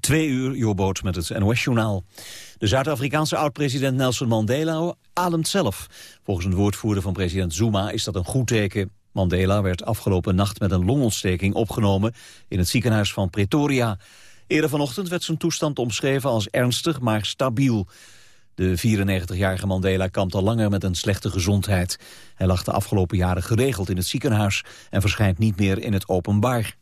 Twee uur, Jobboot met het NOS-journaal. De Zuid-Afrikaanse oud-president Nelson Mandela ademt zelf. Volgens een woordvoerder van president Zuma is dat een goed teken. Mandela werd afgelopen nacht met een longontsteking opgenomen... in het ziekenhuis van Pretoria. Eerder vanochtend werd zijn toestand omschreven als ernstig, maar stabiel. De 94-jarige Mandela kampt al langer met een slechte gezondheid. Hij lag de afgelopen jaren geregeld in het ziekenhuis... en verschijnt niet meer in het openbaar.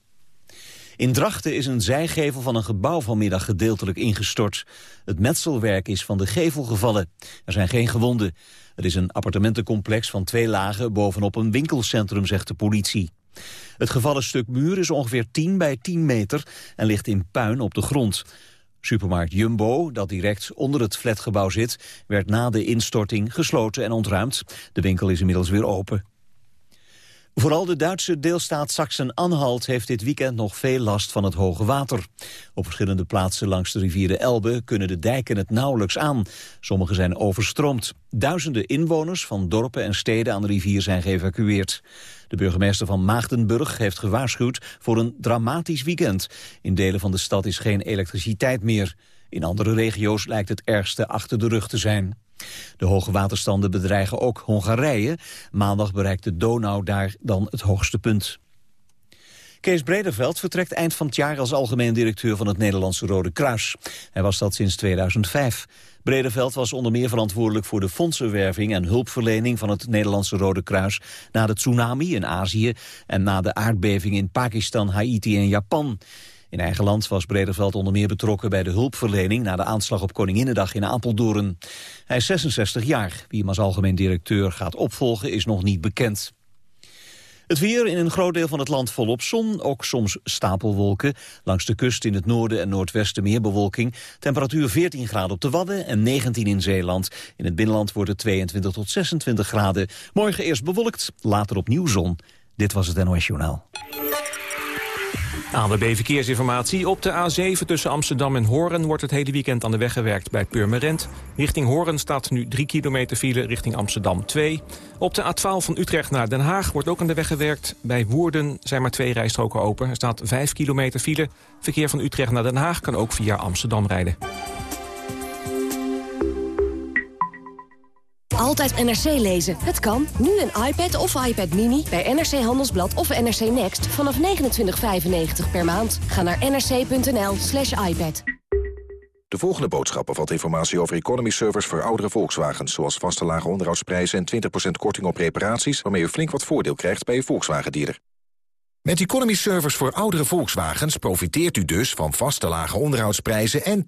In Drachten is een zijgevel van een gebouw vanmiddag gedeeltelijk ingestort. Het metselwerk is van de gevel gevallen. Er zijn geen gewonden. Het is een appartementencomplex van twee lagen bovenop een winkelcentrum, zegt de politie. Het gevallen stuk muur is ongeveer 10 bij 10 meter en ligt in puin op de grond. Supermarkt Jumbo, dat direct onder het flatgebouw zit, werd na de instorting gesloten en ontruimd. De winkel is inmiddels weer open. Vooral de Duitse deelstaat Sachsen-Anhalt heeft dit weekend nog veel last van het hoge water. Op verschillende plaatsen langs de rivier de Elbe kunnen de dijken het nauwelijks aan. Sommige zijn overstroomd. Duizenden inwoners van dorpen en steden aan de rivier zijn geëvacueerd. De burgemeester van Maagdenburg heeft gewaarschuwd voor een dramatisch weekend. In delen van de stad is geen elektriciteit meer. In andere regio's lijkt het ergste achter de rug te zijn. De hoge waterstanden bedreigen ook Hongarije. Maandag bereikt de Donau daar dan het hoogste punt. Kees Brederveld vertrekt eind van het jaar als algemeen directeur van het Nederlandse Rode Kruis. Hij was dat sinds 2005. Brederveld was onder meer verantwoordelijk voor de fondsenwerving en hulpverlening van het Nederlandse Rode Kruis na de tsunami in Azië en na de aardbeving in Pakistan, Haiti en Japan. In eigen land was Brederveld onder meer betrokken bij de hulpverlening... na de aanslag op Koninginnedag in Apeldoorn. Hij is 66 jaar. Wie hem als algemeen directeur gaat opvolgen is nog niet bekend. Het weer in een groot deel van het land volop zon, ook soms stapelwolken. Langs de kust in het noorden en noordwesten meer bewolking. Temperatuur 14 graden op de Wadden en 19 in Zeeland. In het binnenland wordt het 22 tot 26 graden. Morgen eerst bewolkt, later opnieuw zon. Dit was het NOS Journaal. ANWB Verkeersinformatie. Op de A7 tussen Amsterdam en Horen wordt het hele weekend aan de weg gewerkt bij Purmerend. Richting Horen staat nu 3 kilometer file, richting Amsterdam 2. Op de A12 van Utrecht naar Den Haag wordt ook aan de weg gewerkt. Bij Woerden zijn maar twee rijstroken open. Er staat 5 kilometer file. Verkeer van Utrecht naar Den Haag kan ook via Amsterdam rijden. Altijd NRC lezen. Het kan. Nu een iPad of iPad Mini bij NRC Handelsblad of NRC Next vanaf 29,95 per maand. Ga naar nrc.nl slash iPad. De volgende boodschap bevat informatie over economy servers voor oudere Volkswagens... zoals vaste lage onderhoudsprijzen en 20% korting op reparaties... waarmee u flink wat voordeel krijgt bij uw Volkswagen-dealer. Met economy servers voor oudere Volkswagens profiteert u dus van vaste lage onderhoudsprijzen... en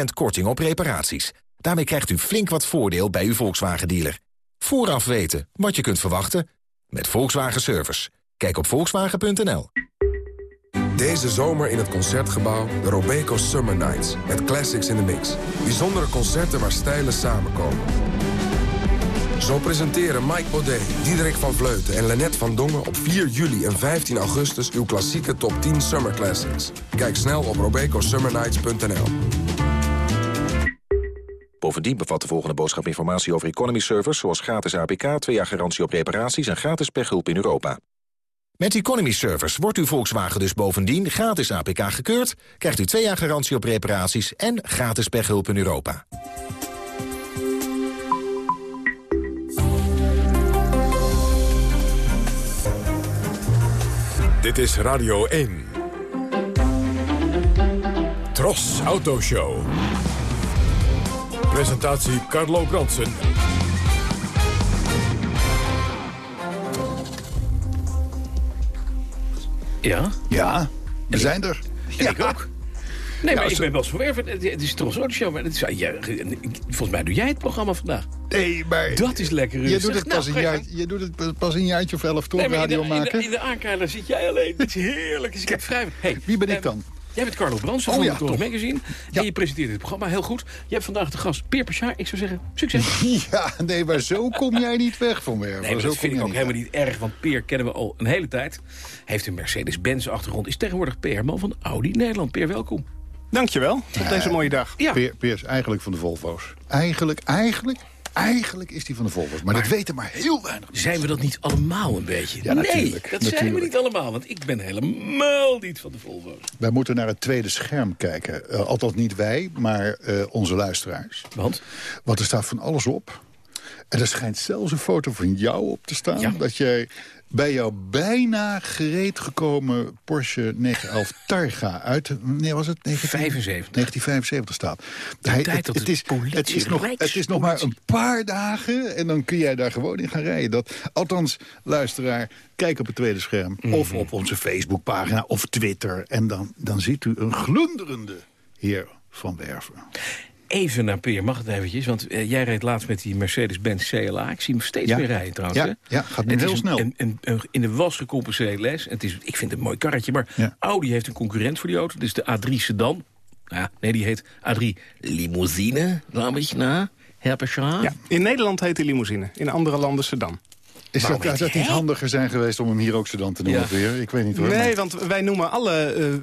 20% korting op reparaties. Daarmee krijgt u flink wat voordeel bij uw Volkswagen-dealer. Vooraf weten wat je kunt verwachten met Volkswagen Service. Kijk op volkswagen.nl. Deze zomer in het Concertgebouw de Robeco Summer Nights. Met classics in the mix. Bijzondere concerten waar stijlen samenkomen. Zo presenteren Mike Baudet, Diederik van Vleuten en Lennet van Dongen... op 4 juli en 15 augustus uw klassieke top 10 Summer Classics. Kijk snel op robecosummernights.nl. Bovendien bevat de volgende boodschap informatie over economy servers... zoals gratis APK, 2 jaar garantie op reparaties en gratis pechhulp in Europa. Met Economy Servers wordt uw Volkswagen dus bovendien gratis APK gekeurd... krijgt u 2 jaar garantie op reparaties en gratis pechhulp in Europa. Dit is Radio 1. Tros Autoshow. Presentatie Carlo Bronsen. Ja? Ja, we zijn er. En ik ook. Nee, maar ik ben wel verwerven. Het is toch zo'n show. Maar het is, ja, volgens mij doe jij het programma vandaag. Nee, maar... Dat is lekker Je doet, het pas nou, een jaar, je doet het pas een jaartje of elf, toch, nee, radio in de, maken? In de, in de aankeiler zit jij alleen. Het is heerlijk. Dus ik heb vrij... Hey, Wie ben ik dan? Jij bent Carlo Brands van oh, ja, Magazine. Ja. En je presenteert dit programma heel goed. Je hebt vandaag de gast Peer Pachar. Ik zou zeggen, succes. Ja, nee, maar zo kom jij niet weg van me. Nee, dat vind ik ook helemaal niet erg. Want Peer kennen we al een hele tijd. Heeft een Mercedes-Benz achtergrond. Is tegenwoordig PR-man van Audi Nederland. Peer, welkom. Dankjewel, op deze mooie dag. Ja. Peer, Peer is eigenlijk van de Volvo's. Eigenlijk, eigenlijk eigenlijk is die van de Volvo's. Maar, dat weten maar heel weinig mensen. Zijn we dat niet allemaal een beetje? Ja, nee, natuurlijk, dat zijn we niet allemaal. Want ik ben helemaal niet van de Volvo's. Wij moeten naar het tweede scherm kijken. Eh, althans niet wij, maar eh, onze luisteraars. Want? Want er staat van alles op. En er schijnt zelfs een foto van jou op te staan. Ja. Dat jij bij jouw bijna gereed gekomen Porsche 911 Targa uit... Nee, was het? 75. 1975 staat. dat het, de is, politie, het, is nog, het is nog maar een paar dagen en dan kun jij daar gewoon in gaan rijden. Dat, althans, luisteraar, kijk op het tweede scherm. Of Mhm. op onze Facebookpagina of Twitter. En dan, dan ziet u een glunderende heer van Werven. Even naar Peer, mag het eventjes? Want eh, jij reed laatst met die Mercedes-Benz CLA. Ik zie hem steeds Ja. meer rijden trouwens. Ja, hè? ja, gaat nu Het heel snel. Een, een, een in de was gecompenseerde les. Het is, ik vind het een mooi karretje. Maar Ja. Audi heeft een concurrent voor die auto. Dit is de A3 Sedan. Nou Ja, nee, die heet A3 Limousine. Laat ik na. Ja, in Nederland heet die limousine. In andere landen sedan. Is Waarom dat, zou dat niet handiger zijn geweest om hem hier ook sedan te noemen? Ja. Weer? Ik weet niet hoor. Nee, maar- want wij noemen alle,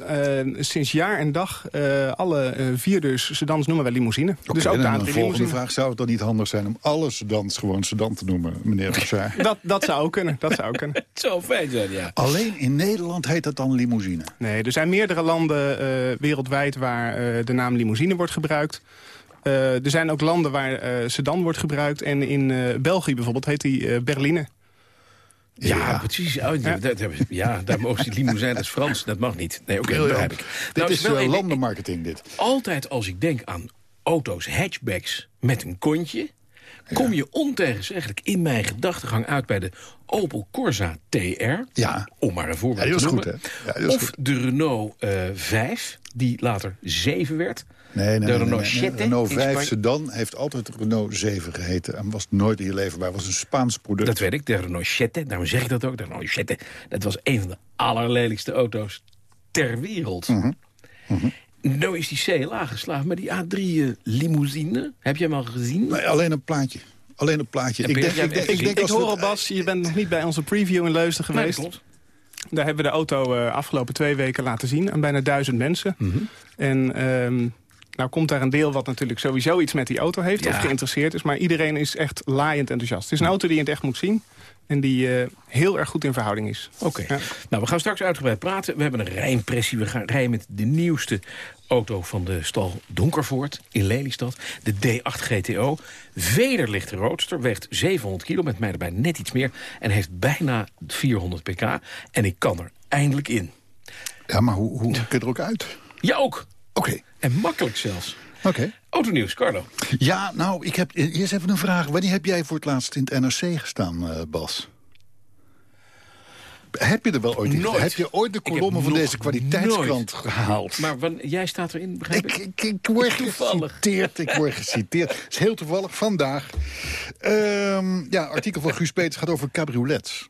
eh, eh, sinds jaar en dag, eh, alle vier dus sedans noemen wij limousine. Dus ook de dan A3 een volgende limousine. vraag. Zou het dan niet handig zijn om alle sedans gewoon sedan te noemen, meneer Bachar? Dat, dat zou ook kunnen, dat zou ook kunnen. Het zou fijn zijn, ja. Alleen in Nederland heet dat dan limousine. Nee, er zijn meerdere landen eh, wereldwijd waar eh, de naam limousine wordt gebruikt. Eh, er zijn ook landen waar eh, sedan wordt gebruikt. En in eh, België bijvoorbeeld heet die eh, berline. Ja, Ja. precies. Oh, ja. Dat, ja, daar mogen ze limousine, dat is Frans. Dat mag niet. Nee, oké, dat Briljant. begrijp ik. Dit Nou, is wel landenmarketing, dit. altijd als ik denk aan auto's, hatchbacks met een kontje... kom je ontegenzeggelijk in mijn gedachtegang uit bij de Opel Corsa TR. Ja. Om maar een voorbeeld Ja, die te noemen. goed, hè? Ja, die was of goed. de Renault eh 5, die later 7 werd. Nee, nee, de nee, Renault nee, nee. Sette Renault in 5 Spanje. sedan heeft altijd Renault 7 geheten. En was nooit in je leverbaar. was een Spaans product. Dat weet ik, de Renault Sette. Daarom zeg ik dat ook, de Renault Sette. Dat was een van de allerlelijkste auto's ter wereld. Mhm. Nou is die CLA geslaagd met die A3 eh, limousine. Heb jij hem al gezien? Nee, alleen een plaatje. Alleen een plaatje. Ik denk, ik denk, ik denk Ik hoor al, Bas, je bent nog niet bij onze preview in Leusden Nee, geweest. dat klopt. Daar hebben we de auto eh, afgelopen twee weken laten zien aan bijna duizend mensen. Mhm. En ehm, nou komt daar een deel wat natuurlijk sowieso iets met die auto heeft Ja. of geïnteresseerd is. Maar iedereen is echt laaiend enthousiast. Het is een auto die je in het echt moet zien. En die eh, heel erg goed in verhouding is. Oké. Ja. Nou, we gaan straks uitgebreid praten. We hebben een rijimpressie. We gaan rijden met de nieuwste auto van de stal Donkervoort in Lelystad. De D8 GTO. Vederlichte roadster. Weegt 700 kilo, met mij erbij net iets meer. En heeft bijna 400 pk. En ik kan er eindelijk in. Ja, maar hoe, hoe kun je er ook uit? Ja, ook. Oké, En makkelijk zelfs. oké. Autonieuws, Carlo. Ja, nou, ik heb eerst even een vraag. Wanneer heb jij voor het laatst in het NRC gestaan, eh, Bas? Heb je er wel ooit in Nooit. Heb je ooit de kolommen van deze kwaliteitskrant nooit. gehaald? Maar jij staat erin, begrijp ik? Ik, ik, word geciteerd. Ik word geciteerd. Het is heel toevallig. Vandaag. Ehm, ja, artikel van Guus Peters gaat over cabriolets.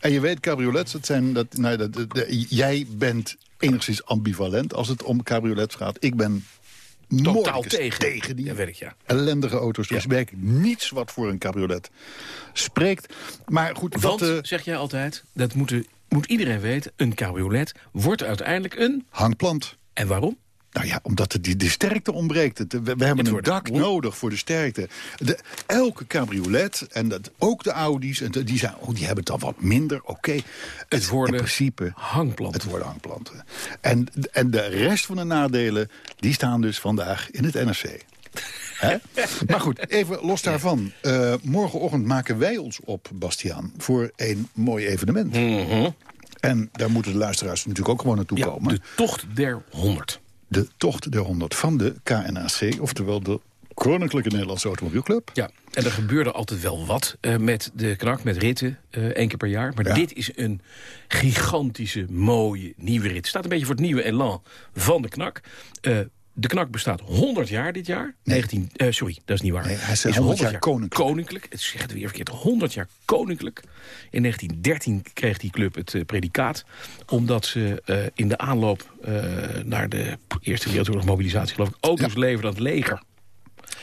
En je weet, cabriolets, dat zijn... Dat, nou, dat- jij bent enigszins ambivalent als het om cabriolets gaat. Ik ben Totaal tegen. tegen die Ja, weet ik, ja. ellendige auto's. Is Ja. werkelijk niets wat voor een cabriolet spreekt. Maar goed, Want, dat eh, zeg jij altijd, dat moet, moet iedereen weten... een cabriolet wordt uiteindelijk een... hangplant. En waarom? Nou ja, omdat het die, de sterkte ontbreekt. Het, we, we hebben een dak nodig voor de sterkte. De, elke cabriolet, en dat, ook de Audi's, en die, zijn, oh, die hebben het dan wat minder. Oké, het worden in principe hangplanten. Het worden hangplanten. En, en de rest van de nadelen, die staan dus vandaag in het NRC. Maar goed, even los daarvan. Eh, morgenochtend maken wij ons op, Bastiaan, voor een mooi evenement. En daar moeten de luisteraars natuurlijk ook gewoon naartoe Mhm. Ja, komen. de tocht der 100. De Tocht der 100 van de KNAC, oftewel de Koninklijke Nederlandse Automobielclub. Ja, en er gebeurde altijd wel wat eh, met de knak, met ritten, eh één keer per jaar. Maar Ja. dit is een gigantische, mooie, nieuwe rit. Staat een beetje voor het nieuwe elan van de knak. Eh, de knak bestaat 100 jaar dit jaar. 19, eh, sorry, dat is niet waar. Nee, hij is 100 jaar koninklijk. koninklijk. Het zegt het weer verkeerd. 100 jaar koninklijk. In 1913 kreeg die club het eh, predicaat. Omdat ze eh, in de aanloop naar de Eerste Wereldoorlog mobilisatie... geloof ik, auto's leverden aan het leger.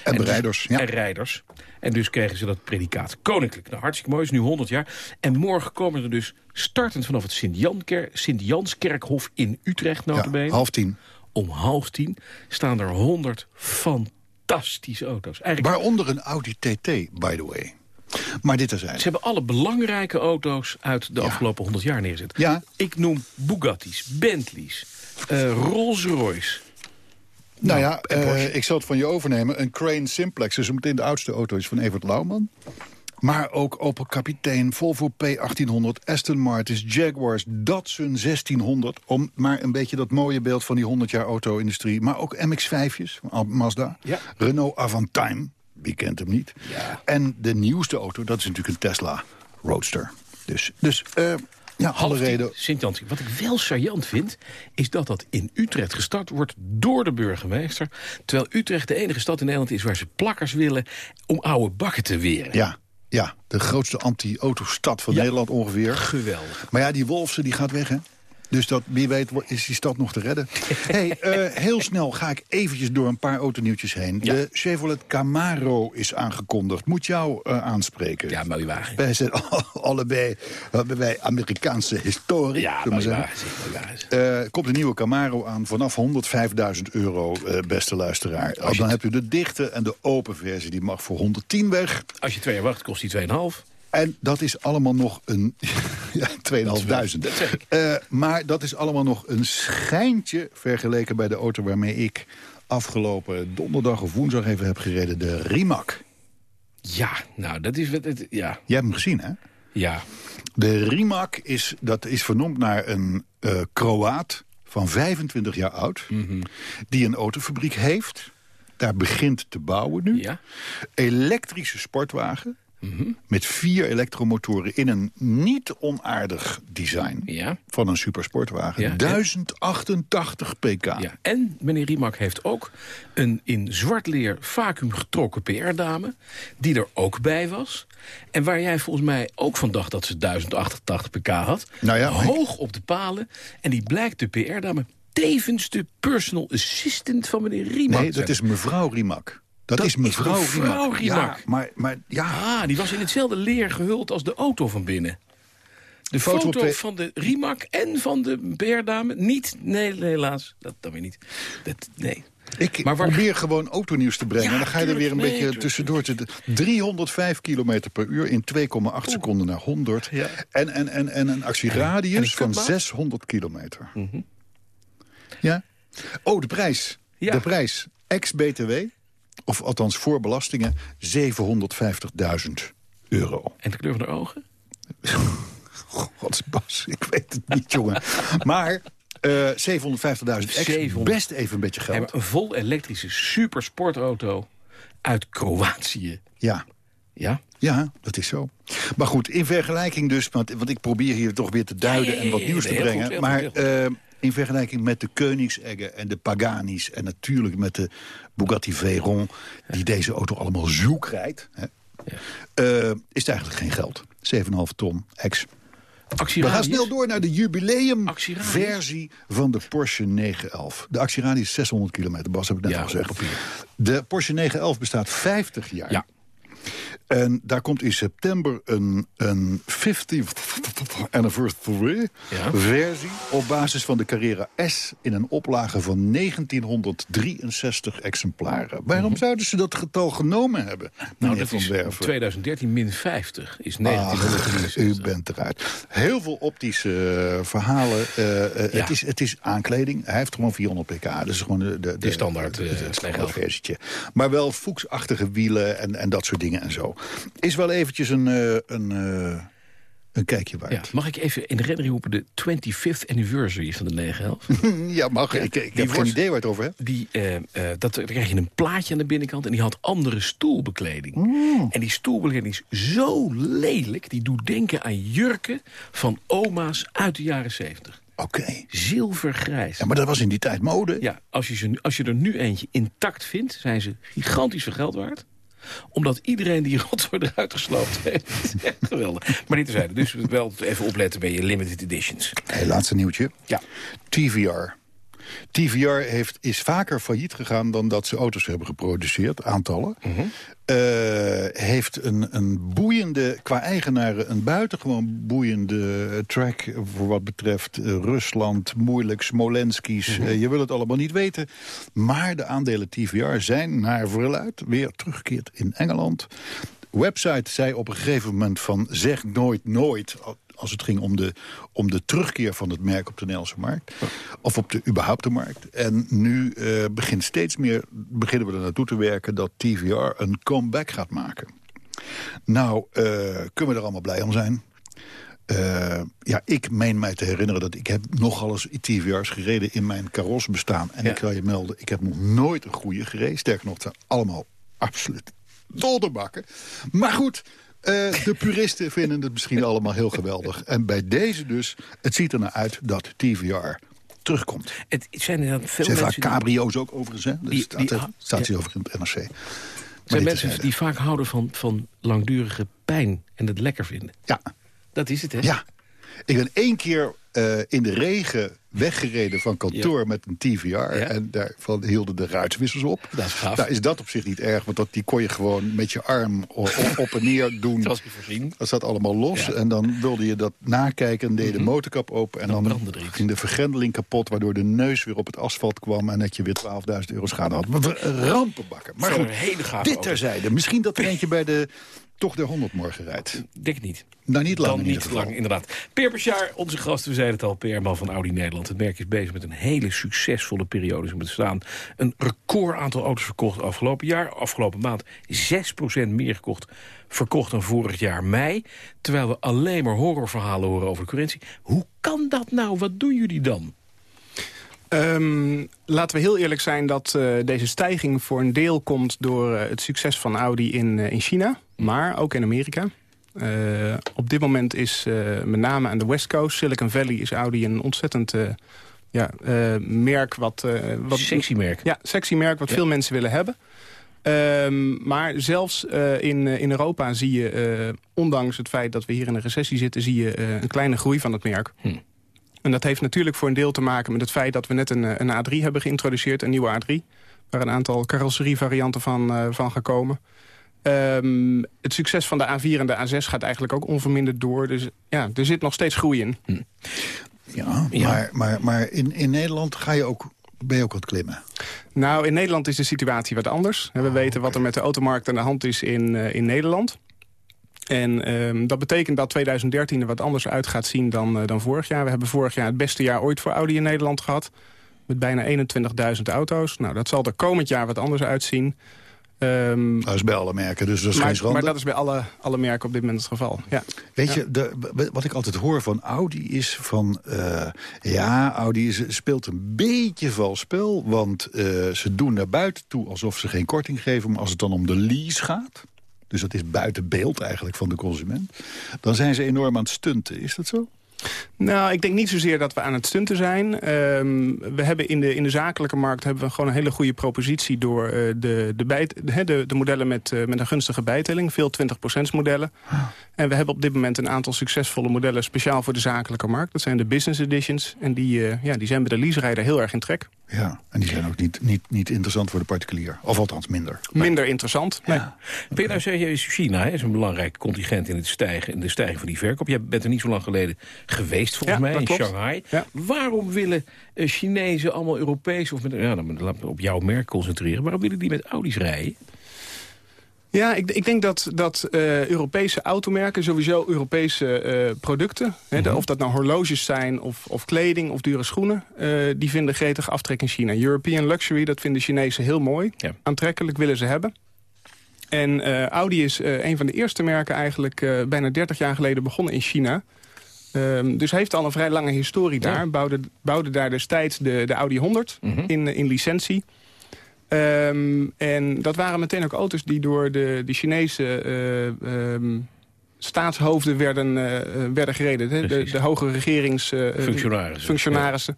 En dus- bereiders. Ja. En rijders. En dus kregen ze dat predicaat koninklijk. Nou, hartstikke mooi, is nu 100 jaar. En morgen komen er dus, startend vanaf het Sint-Janskerkhof in Utrecht, Ja, half tien. Om half tien staan er 100 fantastische auto's. Eigenlijk, Waaronder een Audi TT, by the way. Maar dit is ze eigenlijk. hebben alle belangrijke auto's uit de afgelopen 100 jaar neergezet. Ja. Ik noem Bugatti's, Bentleys, eh, Rolls-Royce. Nou ja, eh, ik zal het van je overnemen. Een Crane Simplex is meteen de oudste auto is van Evert Lauwman. Maar ook Opel Kapitein, Volvo P1800, Aston Martins, Jaguars, Datsun 1600. Om maar een beetje dat mooie beeld van die 100 jaar auto-industrie. Maar ook MX-5'jes van Mazda. Ja. Renault Avantime, wie kent hem niet. Ja. En de nieuwste auto, dat is natuurlijk een Tesla Roadster. Dus, dus eh, ja, alle reden. Sint-Jansie. Wat ik wel saillant vind, is dat dat in Utrecht gestart wordt door de burgemeester. Terwijl Utrecht de enige stad in Nederland is waar ze plakkers willen om oude bakken te weren. Ja, ja, de grootste anti-autostad van Ja. Nederland ongeveer. Geweldig. Maar ja, die Wolfse die gaat weg, hè? Dus dat, wie weet is die stad nog te redden. hey, eh, heel snel ga ik eventjes door een paar autonieuwtjes heen. Ja. De Chevrolet Camaro is aangekondigd. Moet jou eh, aanspreken. Ja, mooie wagen. Wij zijn allebei hebben wij Amerikaanse historie. Ja, mooie wagen. Eh, komt een nieuwe Camaro aan vanaf 105.000 euro, eh, beste luisteraar. Als Dan heb je de dichte en de open versie. Die mag voor 110 weg. Als je twee jaar wacht, kost die 2,5. En dat is allemaal nog een... ja, 2.500. Dat zeg ik. Eh, maar dat is allemaal nog een schijntje... vergeleken bij de auto waarmee ik afgelopen donderdag of woensdag even heb gereden. De Rimac. Ja, nou, dat is... het- Ja, Jij hebt hem gezien, hè? ja. De Rimac is, dat is vernoemd naar een eh Kroaat van 25 jaar oud... Mhm. die een autofabriek heeft. Daar begint te bouwen nu. Ja. Elektrische sportwagen. Met vier elektromotoren in een niet onaardig design Ja. van een supersportwagen. Ja, en- 1088 pk. Ja, en meneer Riemak heeft ook een in zwart leer vacuüm getrokken PR-dame... die er ook bij was. En waar jij volgens mij ook van dacht dat ze 1088 pk had. Nou ja, ik- hoog op de palen. En die blijkt de PR-dame tevens de personal assistant van meneer Riemak Nee, dat is mevrouw Rimac. Dat, Dat is mevrouw, is mevrouw Rimac. Rimac. Ja, maar, maar ja, Ah, die was in hetzelfde leer gehuld als de auto van binnen. De Foto foto, op de- van de Rimac en van de PR-dame niet. Nee, helaas. Dat dan weer niet. Dat, nee. ik Maar waar- probeer gewoon autonieuws te brengen. Ja, en dan ga je er weer een. Nee, beetje tuurlijk. tussendoor zitten. 305 km per uur in 2,8 seconden naar 100. Ja. En, en, en, en een actieradius van kutbaas? 600 kilometer. Ja? Oh, de prijs. Ja. De prijs. Ex-BTW, of althans voor belastingen, 750.000 euro. En de kleur van de ogen? God, Bas, ik weet het niet, jongen. Maar eh 750.000 ex, 700. best even een beetje geld. een vol elektrische supersportauto uit Kroatië. Ja, Ja? ja, dat is zo. Maar goed, in vergelijking dus, want, want ik probeer hier toch weer te duiden Ja, ja, en wat nieuws te brengen. goed, maar eh, in vergelijking met de Koenigseggen en de Paganis... en natuurlijk met de Bugatti Veyron, die deze auto allemaal zoek rijdt... Hè, eh, is het eigenlijk geen geld. 7,5 ton ex. We gaan snel door naar de jubileumversie van de Porsche 911. De actieradius is 600 kilometer, Bas, heb ik net Ja, al gezegd. De Porsche 911 bestaat 50 jaar. Ja. En daar komt in september een, een 50th anniversary Ja. versie... op basis van de Carrera S in een oplage van 1963 exemplaren. Waarom zouden ze dat getal genomen hebben, Nou, dat Van is Werven? 2013 min 50 is Ach, 1963. u bent eruit. Heel veel optische eh, verhalen. Eh, eh, Ja. het, is, het is aankleding. Hij heeft gewoon 400 pk. Dus gewoon de, de, de standaard, het-. Maar wel Fuchs-achtige wielen en, en dat soort dingen en zo. Is wel eventjes een, eh, een, eh, een kijkje waard. Ja, mag ik even in de herinnering roepen de 25th anniversary van de 911? Ja, mag. ik, ik die heb geen idee waar het over hebt. Die, eh, dat, daar krijg je een plaatje aan de binnenkant en die had andere stoelbekleding. En die stoelbekleding is zo lelijk, die doet denken aan jurken van oma's uit de jaren 70. Oké. Zilvergrijs. Ja, maar dat was in die tijd mode. Ja, als je, ze, als je er nu eentje intact vindt, zijn ze gigantisch veel geld waard. Omdat iedereen die rotzooi eruit gesloopt heeft. Echt geweldig. Maar niet terzijde. Dus wel even opletten bij je limited editions. Hey, laatste nieuwtje. Ja. TVR. TVR heeft, is vaker failliet gegaan dan dat ze auto's hebben geproduceerd, aantallen. Uh, heeft een, een boeiende, qua eigenaren, een buitengewoon boeiende track... voor wat betreft uh, Rusland, moeilijk, Smolenskis. Mhm. Uh, je wil het allemaal niet weten. Maar de aandelen TVR zijn naar verluid weer teruggekeerd in Engeland. Website zei op een gegeven moment van zeg nooit nooit als het ging om de, om de terugkeer van het merk op de Nederlandse markt. Of op de überhaupt de markt. En nu uh, begint steeds meer, beginnen we er naartoe te werken... dat TVR een comeback gaat maken. Nou, uh, kunnen we er allemaal blij om zijn. Uh, ja, ik meen mij te herinneren dat ik heb nogal eens TVR's gereden in mijn karos bestaan. En ja. ik kan je melden, ik heb nog nooit een goede gereden. Sterker nog, het zijn allemaal absoluut dolderbakken. Maar goed, uh, de puristen vinden het misschien allemaal heel geweldig. En bij deze dus, het ziet er naar uit dat TVR terugkomt. Het zijn er veel zijn mensen vaak cabrio's ook overigens, hè? Dus Die- staat, die- staat hier over in het NRC. Er zijn mensen die vaak houden van, van langdurige pijn en het lekker vinden. Ja, Dat is het, hè? ja. Ik ben één keer eh, in de regen weggereden van kantoor met een TVR. En daarvan hielden de ruitwissers op. Dat is gaaf. Nou is dat op zich niet erg, want dat, die kon je gewoon met je arm op en neer doen. Dat was niet voorzien. Dat zat allemaal los. Ja. En dan wilde je dat nakijken en deed de motorkap open. En Dan dan, ging de vergrendeling kapot... waardoor de neus weer op het asfalt kwam... en dat je weer 12.000 euro schade had. Rampenbakken. Maar goed, hele dit terzijde. Misschien dat er eentje bij de toch de 100 morgen rijdt. Denk ik niet. Nou, niet lang Dan in niet geval. lang, inderdaad. Peer Bechar, onze gast, we zeiden het al, PR-man van Audi Nederland. Het merk is bezig met een hele succesvolle periode zo moet het staan. Een record aantal auto's verkocht afgelopen jaar. Afgelopen maand 6% meer gekocht, verkocht dan vorig jaar mei. Terwijl we alleen maar horrorverhalen horen over de concurrentie. Hoe kan dat nou? Wat doen jullie dan? Ehm, laten we heel eerlijk zijn dat eh, deze stijging voor een deel komt... door eh, het succes van Audi in, eh, in China, maar ook in Amerika. Eh, op dit moment is eh, met name aan de West Coast, Silicon Valley... is Audi een ontzettend eh, ja, merk wat... wat Sexy merk. Ja, sexy merk wat Ja. veel mensen willen hebben. Ehm, maar zelfs in, in Europa zie je, ondanks het feit dat we hier in een recessie zitten... zie je een kleine groei van het merk. Hm. En dat heeft natuurlijk voor een deel te maken met het feit dat we net een, een A3 hebben geïntroduceerd, een nieuwe A3. Waar een aantal carrosserievarianten van, van gaan komen. Ehm, het succes van de A4 en de A6 gaat eigenlijk ook onverminderd door. Dus ja, er zit nog steeds groei in. Ja, Ja. maar, maar, maar in, in Nederland ga je ook, ben je ook aan het klimmen. Nou, in Nederland is de situatie wat anders. We weten wat er met de automarkt aan de hand is in, eh, in Nederland. En ehm, dat betekent dat 2013 er wat anders uit gaat zien dan, eh, dan vorig jaar. We hebben vorig jaar het beste jaar ooit voor Audi in Nederland gehad. Met bijna 21.000 auto's. Nou, dat zal er komend jaar wat anders uitzien. Ehm, Dat is bij alle merken, dus dat is geen maar, schande. maar dat is bij alle, alle merken op dit moment het geval. Ja. Weet je, de, wat ik altijd hoor van Audi is van... eh, ja, Audi is, speelt een beetje vals spel... want eh, ze doen naar buiten toe alsof ze geen korting geven... maar als het dan om de lease gaat... dus dat is buiten beeld eigenlijk van de consument... dan zijn ze enorm aan het stunten. Is dat zo? Nou, ik denk niet zozeer dat we aan het stunten zijn. Ehm, we hebben in de, in de zakelijke markt hebben we gewoon een hele goede propositie... door eh, de, de, bijt, de, de, de modellen met, eh, met een gunstige bijtelling. Veel 20% modellen. En we hebben op dit moment een aantal succesvolle modellen... speciaal voor de zakelijke markt. Dat zijn de business editions. En die, eh, ja, die zijn bij de leaserijder heel erg in trek. Ja, en die zijn ook niet, niet, niet interessant voor de particulier. Of althans minder. Minder interessant. Nee. Nou je, China hè, is een belangrijk contingent in, het stijgen, in de stijging van die verkoop. Jij bent er niet zo lang geleden geweest, volgens Ja, mij, in klopt. Shanghai. Ja. Waarom willen eh, Chinezen allemaal Europees, of met, ja, dan op jouw merk concentreren. Waarom willen die met Audi's rijden? Ja, ik, ik denk dat, dat eh, Europese automerken, sowieso Europese eh, producten... hè, de- of dat nou horloges zijn of, of kleding of dure schoenen... eh, die vinden gretig aftrek in China. European luxury, dat vinden Chinezen heel mooi. Ja. Aantrekkelijk willen ze hebben. En Audi is een van de eerste merken eigenlijk bijna 30 jaar geleden begonnen in China... Ehm, dus heeft al een vrij lange historie daar. Bouwde, bouwde daar destijds de, de Audi 100 in, in licentie. Ehm, en dat waren meteen ook auto's die door de, de Chinese eh, ehm, staatshoofden werden, eh, eh, werden gereden. De, de, hoge regerings... eh, Functionarissen. functionarissen.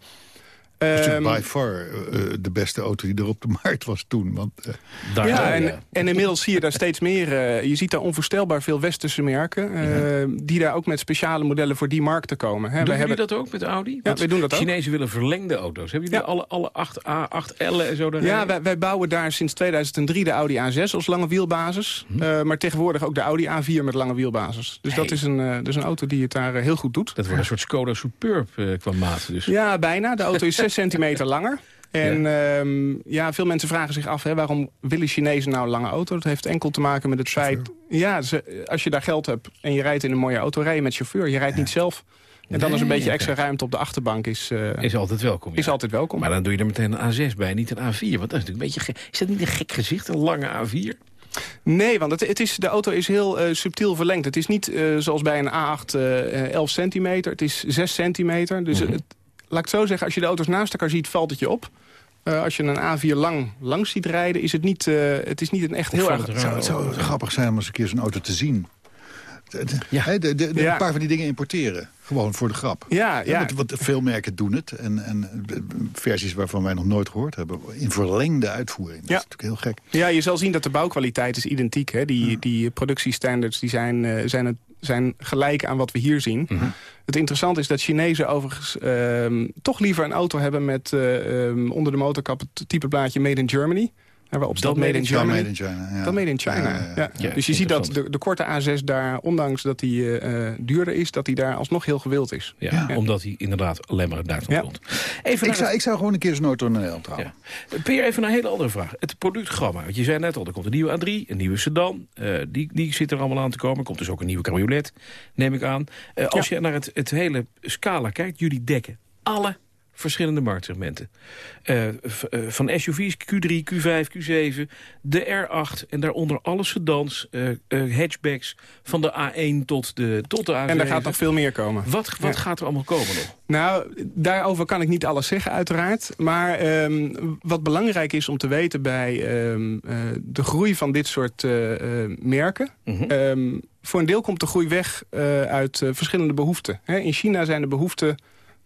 Dat is Ehm, by far eh, de beste auto die er op de markt was toen. Want, eh, Daar ja, en, en inmiddels zie je daar steeds meer... eh, je ziet daar onvoorstelbaar veel westerse merken... eh, die daar ook met speciale modellen voor die markten komen. Hè. Doen Wij jullie hebben, dat ook met Audi? Ja, wij doen dat ook. Chinezen willen verlengde auto's. Hebben jullie Ja. alle, alle 8A, 8L en zo daar ja, wij, wij bouwen daar sinds 2003 de Audi A6 als lange wielbasis. Hm. Eh, maar tegenwoordig ook de Audi A4 met lange wielbasis. Dus dat is een, eh, dat is een auto die het daar eh, heel goed doet. Dat wordt een soort Skoda Superb eh, qua maat. Dus. Ja, bijna. De auto is 6 centimeter langer. En ja. ja, veel mensen vragen zich af... Hè, waarom willen Chinezen nou een lange auto? Dat heeft enkel te maken met het feit... Ja, ze, als je daar geld hebt en je rijdt in een mooie auto... rij je met chauffeur, je rijdt niet zelf. En dan is een beetje extra ruimte op de achterbank is, eh, Is altijd welkom. ja. is altijd welkom. Maar dan doe je er meteen een A6 bij, niet een A4. Want dat is natuurlijk een beetje. Is dat niet een gek gezicht, een lange A4? Nee, want het, het is, de auto is heel eh, subtiel verlengd. Het is niet eh, zoals bij een A8 eh 11 centimeter. Het is 6 centimeter. Dus Mhm. het, laat ik het zo zeggen, als je de auto's naast elkaar ziet, valt het je op. Eh, als je een A4 lang langs ziet rijden, is het niet, eh, het is niet een echt heel erg... het het zou, het zou grappig zijn om eens een keer zo'n auto te zien. De- de- Ja. hè, de- de- de- Ja. Een paar van die dingen importeren. Gewoon voor de grap. Ja, ja. Want, want veel merken doen het. En, en versies waarvan wij nog nooit gehoord hebben. In verlengde uitvoering. Dat Ja. is natuurlijk heel gek. Ja, je zal zien dat de bouwkwaliteit is identiek. Hè? Die, die productiestandards die zijn, eh, zijn, het, zijn gelijk aan wat we hier zien. Mhm. Het interessante is dat Chinezen overigens ehm, toch liever een auto hebben... met eh, ehm, onder de motorkap het type plaatje Made in Germany. Waarop staat Made in Germany. made in China. Ja. Dan made in China. Ja, Ja, ja, ja. Ja, dus je ziet dat de, de korte A6 daar, ondanks dat die eh, eh, duurder is... dat die daar alsnog heel gewild is. Ja, Ja. Omdat hij inderdaad alleen maar Duitsland komt. Even Ik naar zou, ik zou gewoon een keer zo'n auto in Nederland houden. Peer, even een hele andere vraag. Het productgamma. Want je zei net al, er komt een nieuwe A3, een nieuwe sedan. eh, die, die zit er allemaal aan te komen. Er komt dus ook een nieuwe cabriolet, neem ik aan. Eh, als je naar het, het hele scala kijkt, jullie dekken alle verschillende marktsegmenten. Eh, eh, van SUV's, Q3, Q5, Q7, de R8 en daaronder alle sedans, eh, eh, hatchbacks van de A1 tot de, tot de A7. En daar gaat nog veel meer komen. Wat, wat Ja. gaat er allemaal komen nog? Nou, daarover kan ik niet alles zeggen uiteraard. Maar ehm, wat belangrijk is om te weten bij ehm, eh, de groei van dit soort merken... Mhm. Ehm, voor een deel komt de groei weg uit verschillende behoeften. In China zijn de behoeften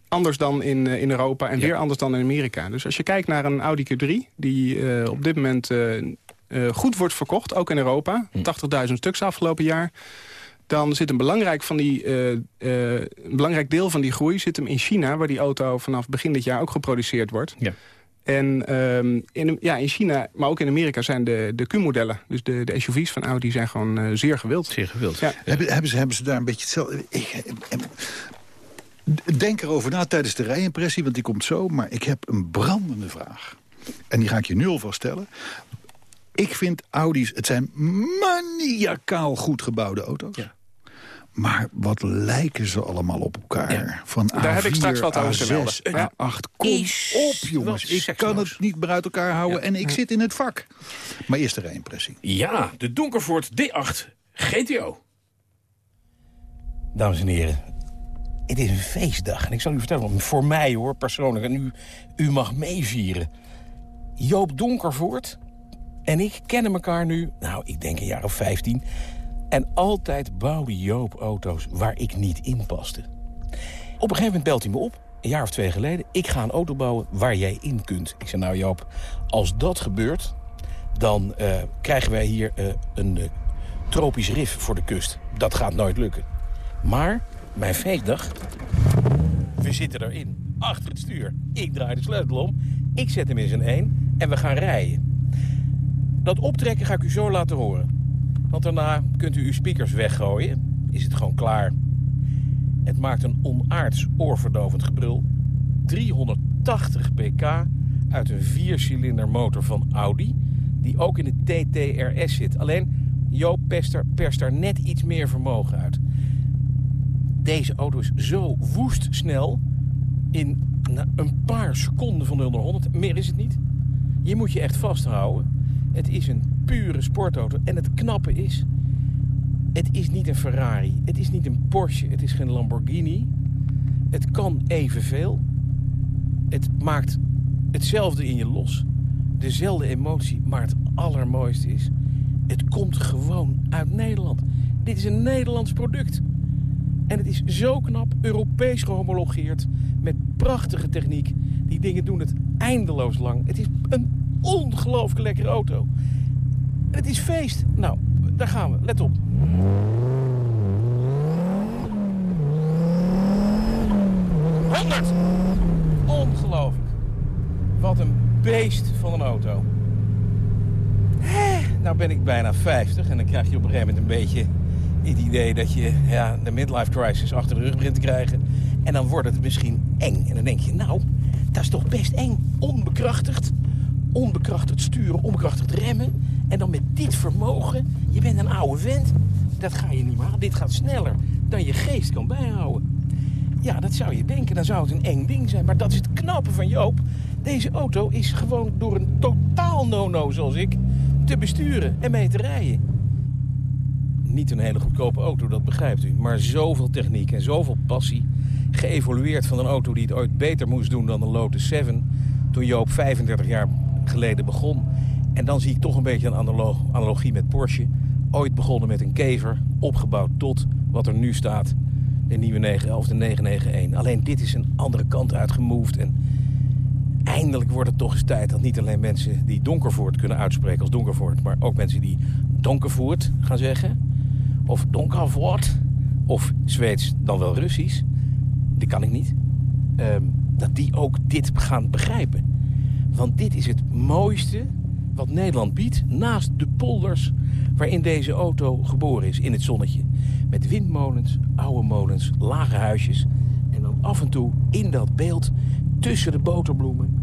anders dan in, eh, in Europa en Ja. weer anders dan in Amerika. Dus als je kijkt naar een Audi Q3... die eh, op dit moment eh, goed wordt verkocht, ook in Europa... Hm. 80.000 stuks afgelopen jaar... dan zit een belangrijk, van die, eh, eh, een belangrijk deel van die groei zit hem in China... waar die auto vanaf begin dit jaar ook geproduceerd wordt. Ja. En ehm, in, ja, in China, maar ook in Amerika zijn de, de Q-modellen... dus de, de SUV's van Audi zijn gewoon eh, zeer gewild. Zeer gewild. Ja. Hebben, hebben, ze, hebben ze daar een beetje hetzelfde... Ik, denk erover na tijdens de rijimpressie, want die komt zo. Maar ik heb een brandende vraag. En die ga ik je nu alvast stellen. Ik vind Audi's, het zijn maniacaal goed gebouwde auto's. Ja. Maar wat lijken ze allemaal op elkaar? Ja. Van Daar heb ik A4, straks wat over te melden. A6, Ja. A8. Kom Is op, jongens. Ik kan het niet meer uit elkaar houden. Ja. En ik zit in het vak. Maar eerst de rijimpressie. Ja, de Donkervoort D8 GTO. Dames en heren, het is een feestdag. En ik zal u vertellen, voor mij hoor, persoonlijk... en u, u mag meevieren. Joop Donkervoort en ik kennen elkaar nu... nou, ik denk een jaar of 15. En altijd bouwde Joop auto's waar ik niet in paste. Op een gegeven moment belt hij me op, een jaar of twee geleden... ik ga een auto bouwen waar jij in kunt. Ik zei, nou Joop, als dat gebeurt... dan eh, krijgen wij hier eh, een eh, tropisch rif voor de kust. Dat gaat nooit lukken. Maar mijn feestdag, we zitten erin. Achter het stuur. Ik draai de sleutel om. Ik zet hem in zijn één en we gaan rijden. Dat optrekken ga ik u zo laten horen. Want daarna kunt u uw speakers weggooien. Is het gewoon klaar. Het maakt een onaards oorverdovend gebrul. 380 pk uit een viercilinder motor van Audi... die ook in de TTRS zit. Alleen Joop perst er, perst daar net iets meer vermogen uit. Deze auto is zo woest snel... in een paar seconden van 0 naar 100. Meer is het niet. Je moet je echt vasthouden. Het is een pure sportauto. En het knappe is... Het is niet een Ferrari. Het is niet een Porsche. Het is geen Lamborghini. Het kan evenveel. Het maakt hetzelfde in je los. Dezelfde emotie. Maar het allermooiste is... Het komt gewoon uit Nederland. Dit is een Nederlands product. En het is zo knap Europees gehomologeerd. Met prachtige techniek. Die dingen doen het eindeloos lang. Het is een ongelooflijk lekkere auto. En het is feest. Nou, daar gaan we. Let op. Ongelooflijk. Wat een beest van een auto. Nou ben ik bijna 50 en dan krijg je op een gegeven moment een beetje het idee dat je ja, de midlife crisis achter de rug begint te krijgen. En dan wordt het misschien eng. En dan denk je, nou, dat is toch best eng. Onbekrachtigd. Onbekrachtigd sturen, onbekrachtigd remmen. En dan met dit vermogen. Je bent een oude vent. Dat ga je niet maken. Dit gaat sneller dan je geest kan bijhouden. Ja, dat zou je denken. Dan zou het een eng ding zijn. Maar dat is het knappe van Joop. Deze auto is gewoon door een totaal no-no zoals ik te besturen en mee te rijden. Niet een hele goedkope auto, dat begrijpt u. Maar zoveel techniek en zoveel passie. Geëvolueerd van een auto die het ooit beter moest doen dan de Lotus 7. Toen Joop 35 jaar geleden begon. En dan zie ik toch een beetje een analo- analogie met Porsche. Ooit begonnen met een kever, opgebouwd tot wat er nu staat. De nieuwe 911, de 991. Alleen dit is een andere kant uitgemoved. En eindelijk wordt het toch eens tijd dat niet alleen mensen die Donkervoort kunnen uitspreken als Donkervoort, maar ook mensen die Donkervoort gaan zeggen, of Donkervoort, of Zweeds dan wel Russisch, die kan ik niet, ehm, dat die ook dit gaan begrijpen. Want dit is het mooiste wat Nederland biedt naast de polders waarin deze auto geboren is in het zonnetje. Met windmolens, oude molens, lage huisjes en dan af en toe in dat beeld tussen de boterbloemen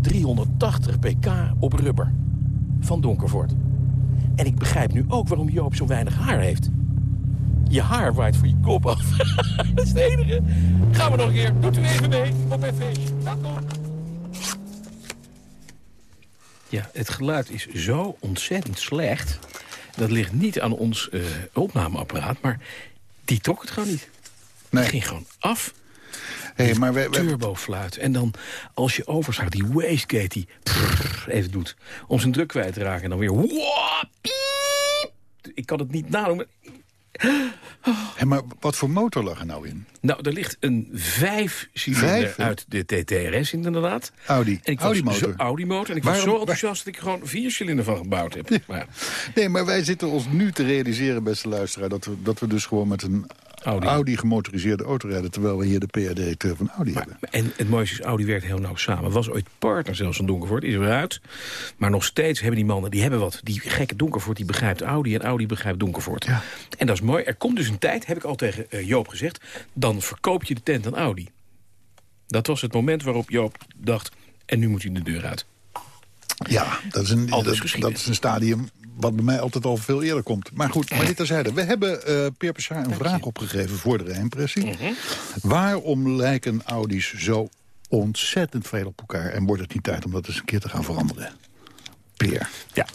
380 pk op rubber van Donkervoort. En ik begrijp nu ook waarom Joop zo weinig haar heeft. Je haar waait voor je kop af. dat is het enige. Gaan we nog een keer. Doet u even mee op mijn feestje. Welkom. Ja, het geluid is zo ontzettend slecht. Dat ligt niet aan ons eh, opnameapparaat, maar die trok het gewoon niet. Nee. Het ging gewoon af. Hey, maar we, we- Turbofluit. En dan als je overschakelt, die wastegate die prrr even doet... om zijn druk kwijt te raken en dan weer... Ik kan het niet nadoen. maar- Hey, maar wat voor motor lag er nou in? Nou, er ligt een vijf-cilinder Vijf, hè? uit de TTRS inderdaad. Audi. En ik was Audi-motor. Zo, Audi-motor. En ik was zo enthousiast dat ik gewoon vier cilinder van gebouwd heb. Maar ja, Nee, maar wij zitten ons nu te realiseren, beste luisteraar... dat we, dat we dus gewoon met een Audi. Audi, gemotoriseerde auto rijden... terwijl we hier de PR-directeur van Audi hebben. En het mooiste is, Audi werkt heel nauw samen. Was ooit partner zelfs van Donkervoort, is eruit. Maar nog steeds hebben die mannen, die hebben wat. Die gekke Donkervoort, die begrijpt Audi en Audi begrijpt Donkervoort. Ja. En dat is mooi. Er komt dus een tijd, heb ik al tegen eh, Joop gezegd... dan verkoop je de tent aan Audi. Dat was het moment waarop Joop dacht... en nu moet hij de deur uit. Ja, dat is, een, dat is een stadium wat bij mij altijd al veel eerder komt. Maar goed, maar dit terzijde. We hebben eh Peer Pessar een vraag opgegeven voor de rijimpressie. Mhm. Waarom lijken Audi's zo ontzettend veel op elkaar... en wordt het niet tijd om dat eens een keer te gaan veranderen? Peer, Ja.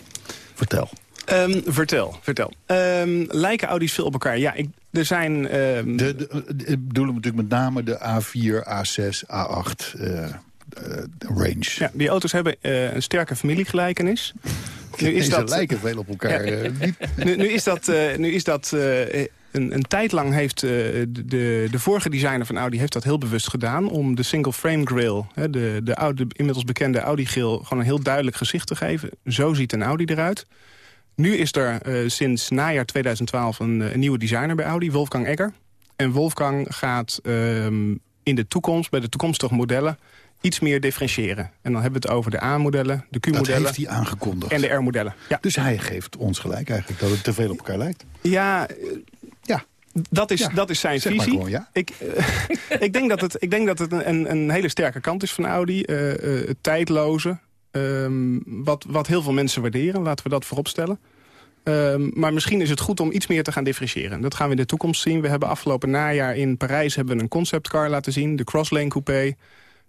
vertel. Ehm, vertel, vertel. Ehm, lijken Audi's veel op elkaar? Ja, ik, er zijn... ehm, De, de, ik natuurlijk met name de A4, A6, A8 eh, eh, range. ja, die auto's hebben eh, een sterke familiegelijkenis. Nu is dat, lijken veel op elkaar. eh, nu, nu is dat, eh, nu is dat eh, een, een tijd lang heeft de, de, de vorige designer van Audi heeft dat heel bewust gedaan... om de single frame grille, hè, de, de, oude, inmiddels bekende Audi grill... gewoon een heel duidelijk gezicht te geven. Zo ziet een Audi eruit. Nu is er sinds najaar 2012 een, een nieuwe designer bij Audi, Wolfgang Egger. En Wolfgang gaat ehm, in de toekomst, bij de toekomstige modellen... iets meer differentiëren. En dan hebben we het over de A-modellen, de dat Q-modellen heeft hij aangekondigd. en de R-modellen. Ja. Dus hij geeft ons gelijk eigenlijk dat het te veel op elkaar lijkt. Ja, Ja, dat is, Ja, dat is zijn visie. gewoon ja. Ik, eh, ik denk dat het, ik denk dat het een, een hele sterke kant is van Audi. eh, eh, het tijdloze. ehm, wat, wat heel veel mensen waarderen. Laten we dat vooropstellen. Ehm, maar misschien is het goed om iets meer te gaan differentiëren. Dat gaan we in de toekomst zien. We hebben afgelopen najaar in Parijs hebben we een conceptcar laten zien. De Crosslane Coupé.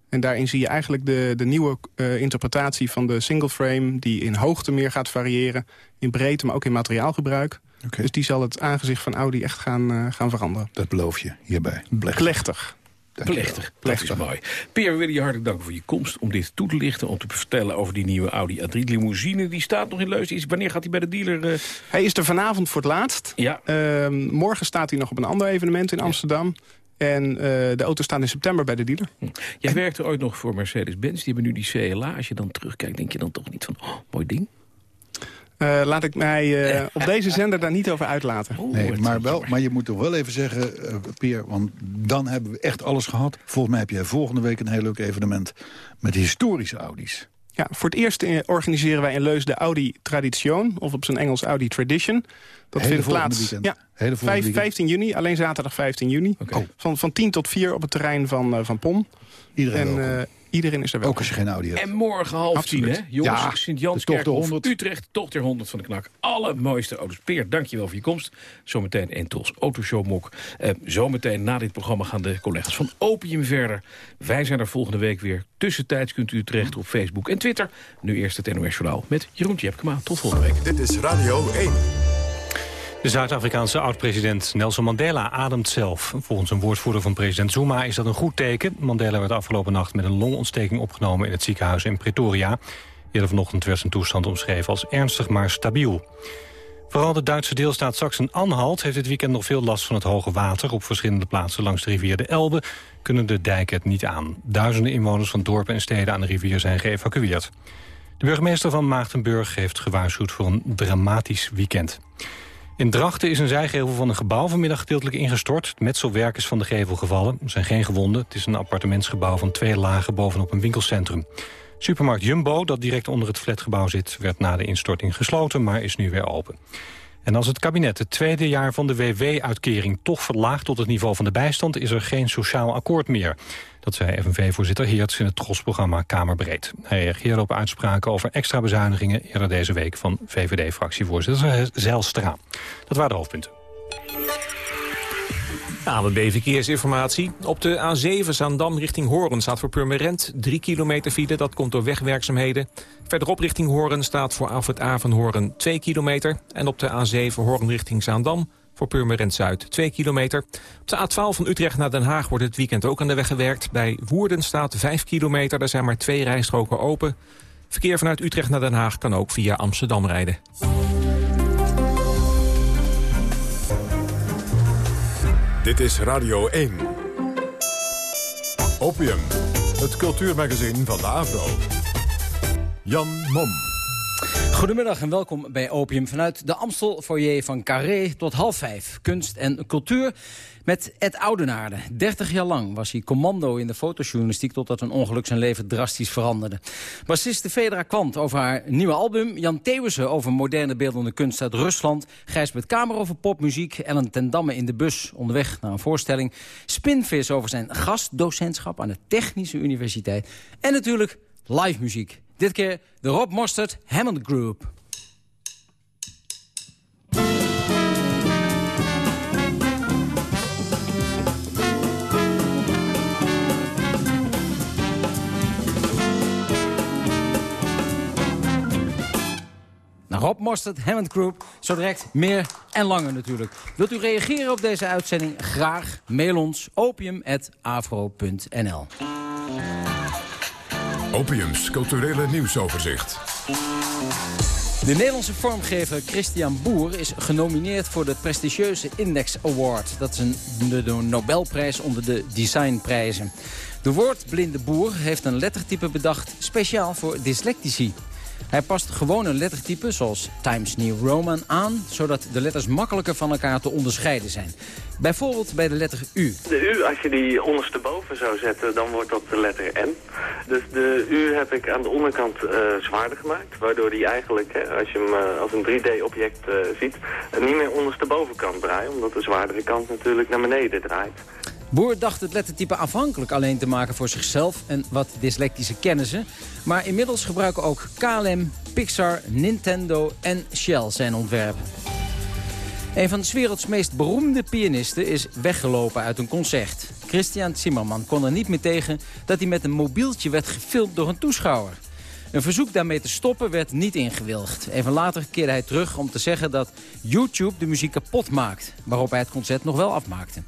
En daarin zie je eigenlijk de, de nieuwe eh, interpretatie van de single frame... die in hoogte meer gaat variëren. In breedte, maar ook in materiaalgebruik. Dus die zal het aangezicht van Audi echt gaan, eh, gaan veranderen. dat beloof je hierbij. Plechtig. Plechtig. Plechtig, dat is mooi. Peer, we willen je hartelijk danken voor je komst om dit toe te lichten... om te vertellen over die nieuwe Audi A3 limousine. Die staat nog in Leusden. Is- Wanneer gaat hij bij de dealer? eh, Hij is er vanavond voor het laatst. Ja, Ehm, morgen staat hij nog op een ander evenement in Amsterdam. En de auto's staan in september bij de dealer. Hm. Jij werkte ooit nog voor Mercedes-Benz. Die hebben nu die CLA. Als je dan terugkijkt, denk je dan toch niet van... Oh, mooi ding? Uh, laat ik mij uh, op deze zender daar niet over uitlaten. nee, maar, wel, maar je moet toch wel even zeggen, uh, Peer... want dan hebben we echt alles gehad. Volgens mij heb jij volgende week een heel leuk evenement... met historische Audi's. Ja, voor het eerst organiseren wij in Leus de Audi Tradition... of op zijn Engels Audi Tradition. Dat Hele vindt plaats weekend. Ja, Hele 5, 15 juni, alleen zaterdag 15 juni. Okay. Van, van 10 tot 4 op het terrein van, van POM. Iedereen en, Iedereen is er wel. Ook als je geen Audi hebt. En morgen half tien, hè? Jongens, ja, Sint-Janskerk Utrecht, toch ter 100 van de knak. Alle mooiste auto's. Peer, dankjewel voor je komst. Zometeen Autoshow Mok. Eh, zometeen na dit programma gaan de collega's van Opium verder. Wij zijn er volgende week weer. Tussentijds kunt u terecht op Facebook en Twitter. Nu eerst het NOS Journaal met Jeroen Tjepkema. Tot volgende week. Dit is Radio 1. De Zuid-Afrikaanse oud-president Nelson Mandela ademt zelf. Volgens een woordvoerder van president Zuma is dat een goed teken. Mandela werd afgelopen nacht met een longontsteking opgenomen in het ziekenhuis in Pretoria. Eerder vanochtend werd zijn toestand omschreven als ernstig maar stabiel. Vooral de Duitse deelstaat Sachsen-Anhalt heeft dit weekend nog veel last van het hoge water. Op verschillende plaatsen langs de rivier de Elbe kunnen de dijken het niet aan. Duizenden inwoners van dorpen en steden aan de rivier zijn geëvacueerd. De burgemeester van Maagdenburg heeft gewaarschuwd voor een dramatisch weekend. In Drachten is een zijgevel van een gebouw vanmiddag gedeeltelijk ingestort. Het metselwerk is van de gevel gevallen. Er zijn geen gewonden. Het is een appartementsgebouw van twee lagen bovenop een winkelcentrum. Supermarkt Jumbo, dat direct onder het flatgebouw zit... werd na de instorting gesloten, maar is nu weer open. En als het kabinet het tweede jaar van de WW-uitkering toch verlaagt tot het niveau van de bijstand, is er geen sociaal akkoord meer. Dat zei FNV-voorzitter Heerts in het TROS-programma Kamerbreed. Hij reageerde op uitspraken over extra bezuinigingen eerder deze week van VVD-fractievoorzitter Zijlstra. Dat waren de hoofdpunten. AWB Verkeersinformatie. Op de A7 Zaandam richting Horen staat voor Purmerend 3 kilometer file. Dat komt door wegwerkzaamheden. Verderop richting Horen staat voor Alfred A van Horen 2 kilometer. En op de A7 Horen richting Zaandam voor Purmerend Zuid 2 kilometer. Op de A12 van Utrecht naar Den Haag wordt het weekend ook aan de weg gewerkt. Bij Woerden staat 5 kilometer, daar zijn maar twee rijstroken open. Verkeer vanuit Utrecht naar Den Haag kan ook via Amsterdam rijden. Dit is Radio 1. Opium, het cultuurmagazin van de AVRO. Jan Mom. Goedemiddag en welkom bij Opium vanuit de Amstel foyer van Carré tot half vijf. Kunst en cultuur met Ed Oudenaarde. 30 jaar lang was hij commando in de fotojournalistiek... totdat een ongeluk zijn leven drastisch veranderde. Bassiste Fedra Kwant over haar nieuwe album. Jan Theeuwissen over moderne beeldende kunst uit Rusland. Gijsbert Kamer over popmuziek. Ellen ten Damme in de bus onderweg naar een voorstelling. Spinvis over zijn gastdocentschap aan de Technische Universiteit. En natuurlijk live muziek. Dit keer de Rob Mostert Hammond Group. Rob Mostert, Hammond Group. Zo direct meer en langer natuurlijk. Wilt u reageren op deze uitzending? Graag. Mail ons opium.afro.nl Opiums culturele nieuwsoverzicht. De Nederlandse vormgever Christian Boer is genomineerd voor de prestigieuze Index Award. Dat is een, de, Nobelprijs onder de designprijzen. De woordblinde boer heeft een lettertype bedacht speciaal voor dyslectici. Hij past gewone lettertypen zoals Times New Roman aan... zodat de letters makkelijker van elkaar te onderscheiden zijn. Bijvoorbeeld bij de letter U. De U, als je die ondersteboven zou zetten, dan wordt dat de letter N. Dus de U heb ik aan de onderkant uh, zwaarder gemaakt. Waardoor die eigenlijk, hè, als je hem uh, als een 3D-object uh, ziet... niet meer ondersteboven kan draaien. Omdat de zwaardere kant natuurlijk naar beneden draait. Boer dacht het lettertype afhankelijk alleen te maken voor zichzelf en wat dyslectische kennissen. Maar inmiddels gebruiken ook KLM, Pixar, Nintendo en Shell zijn ontwerpen. Een van de werelds meest beroemde pianisten is weggelopen uit een concert. Christian Zimmerman kon er niet meer tegen dat hij met een mobieltje werd gefilmd door een toeschouwer. Een verzoek daarmee te stoppen werd niet ingewilligd. Even later keerde hij terug om te zeggen dat YouTube de muziek kapot maakt... waarop hij het concert nog wel afmaakte.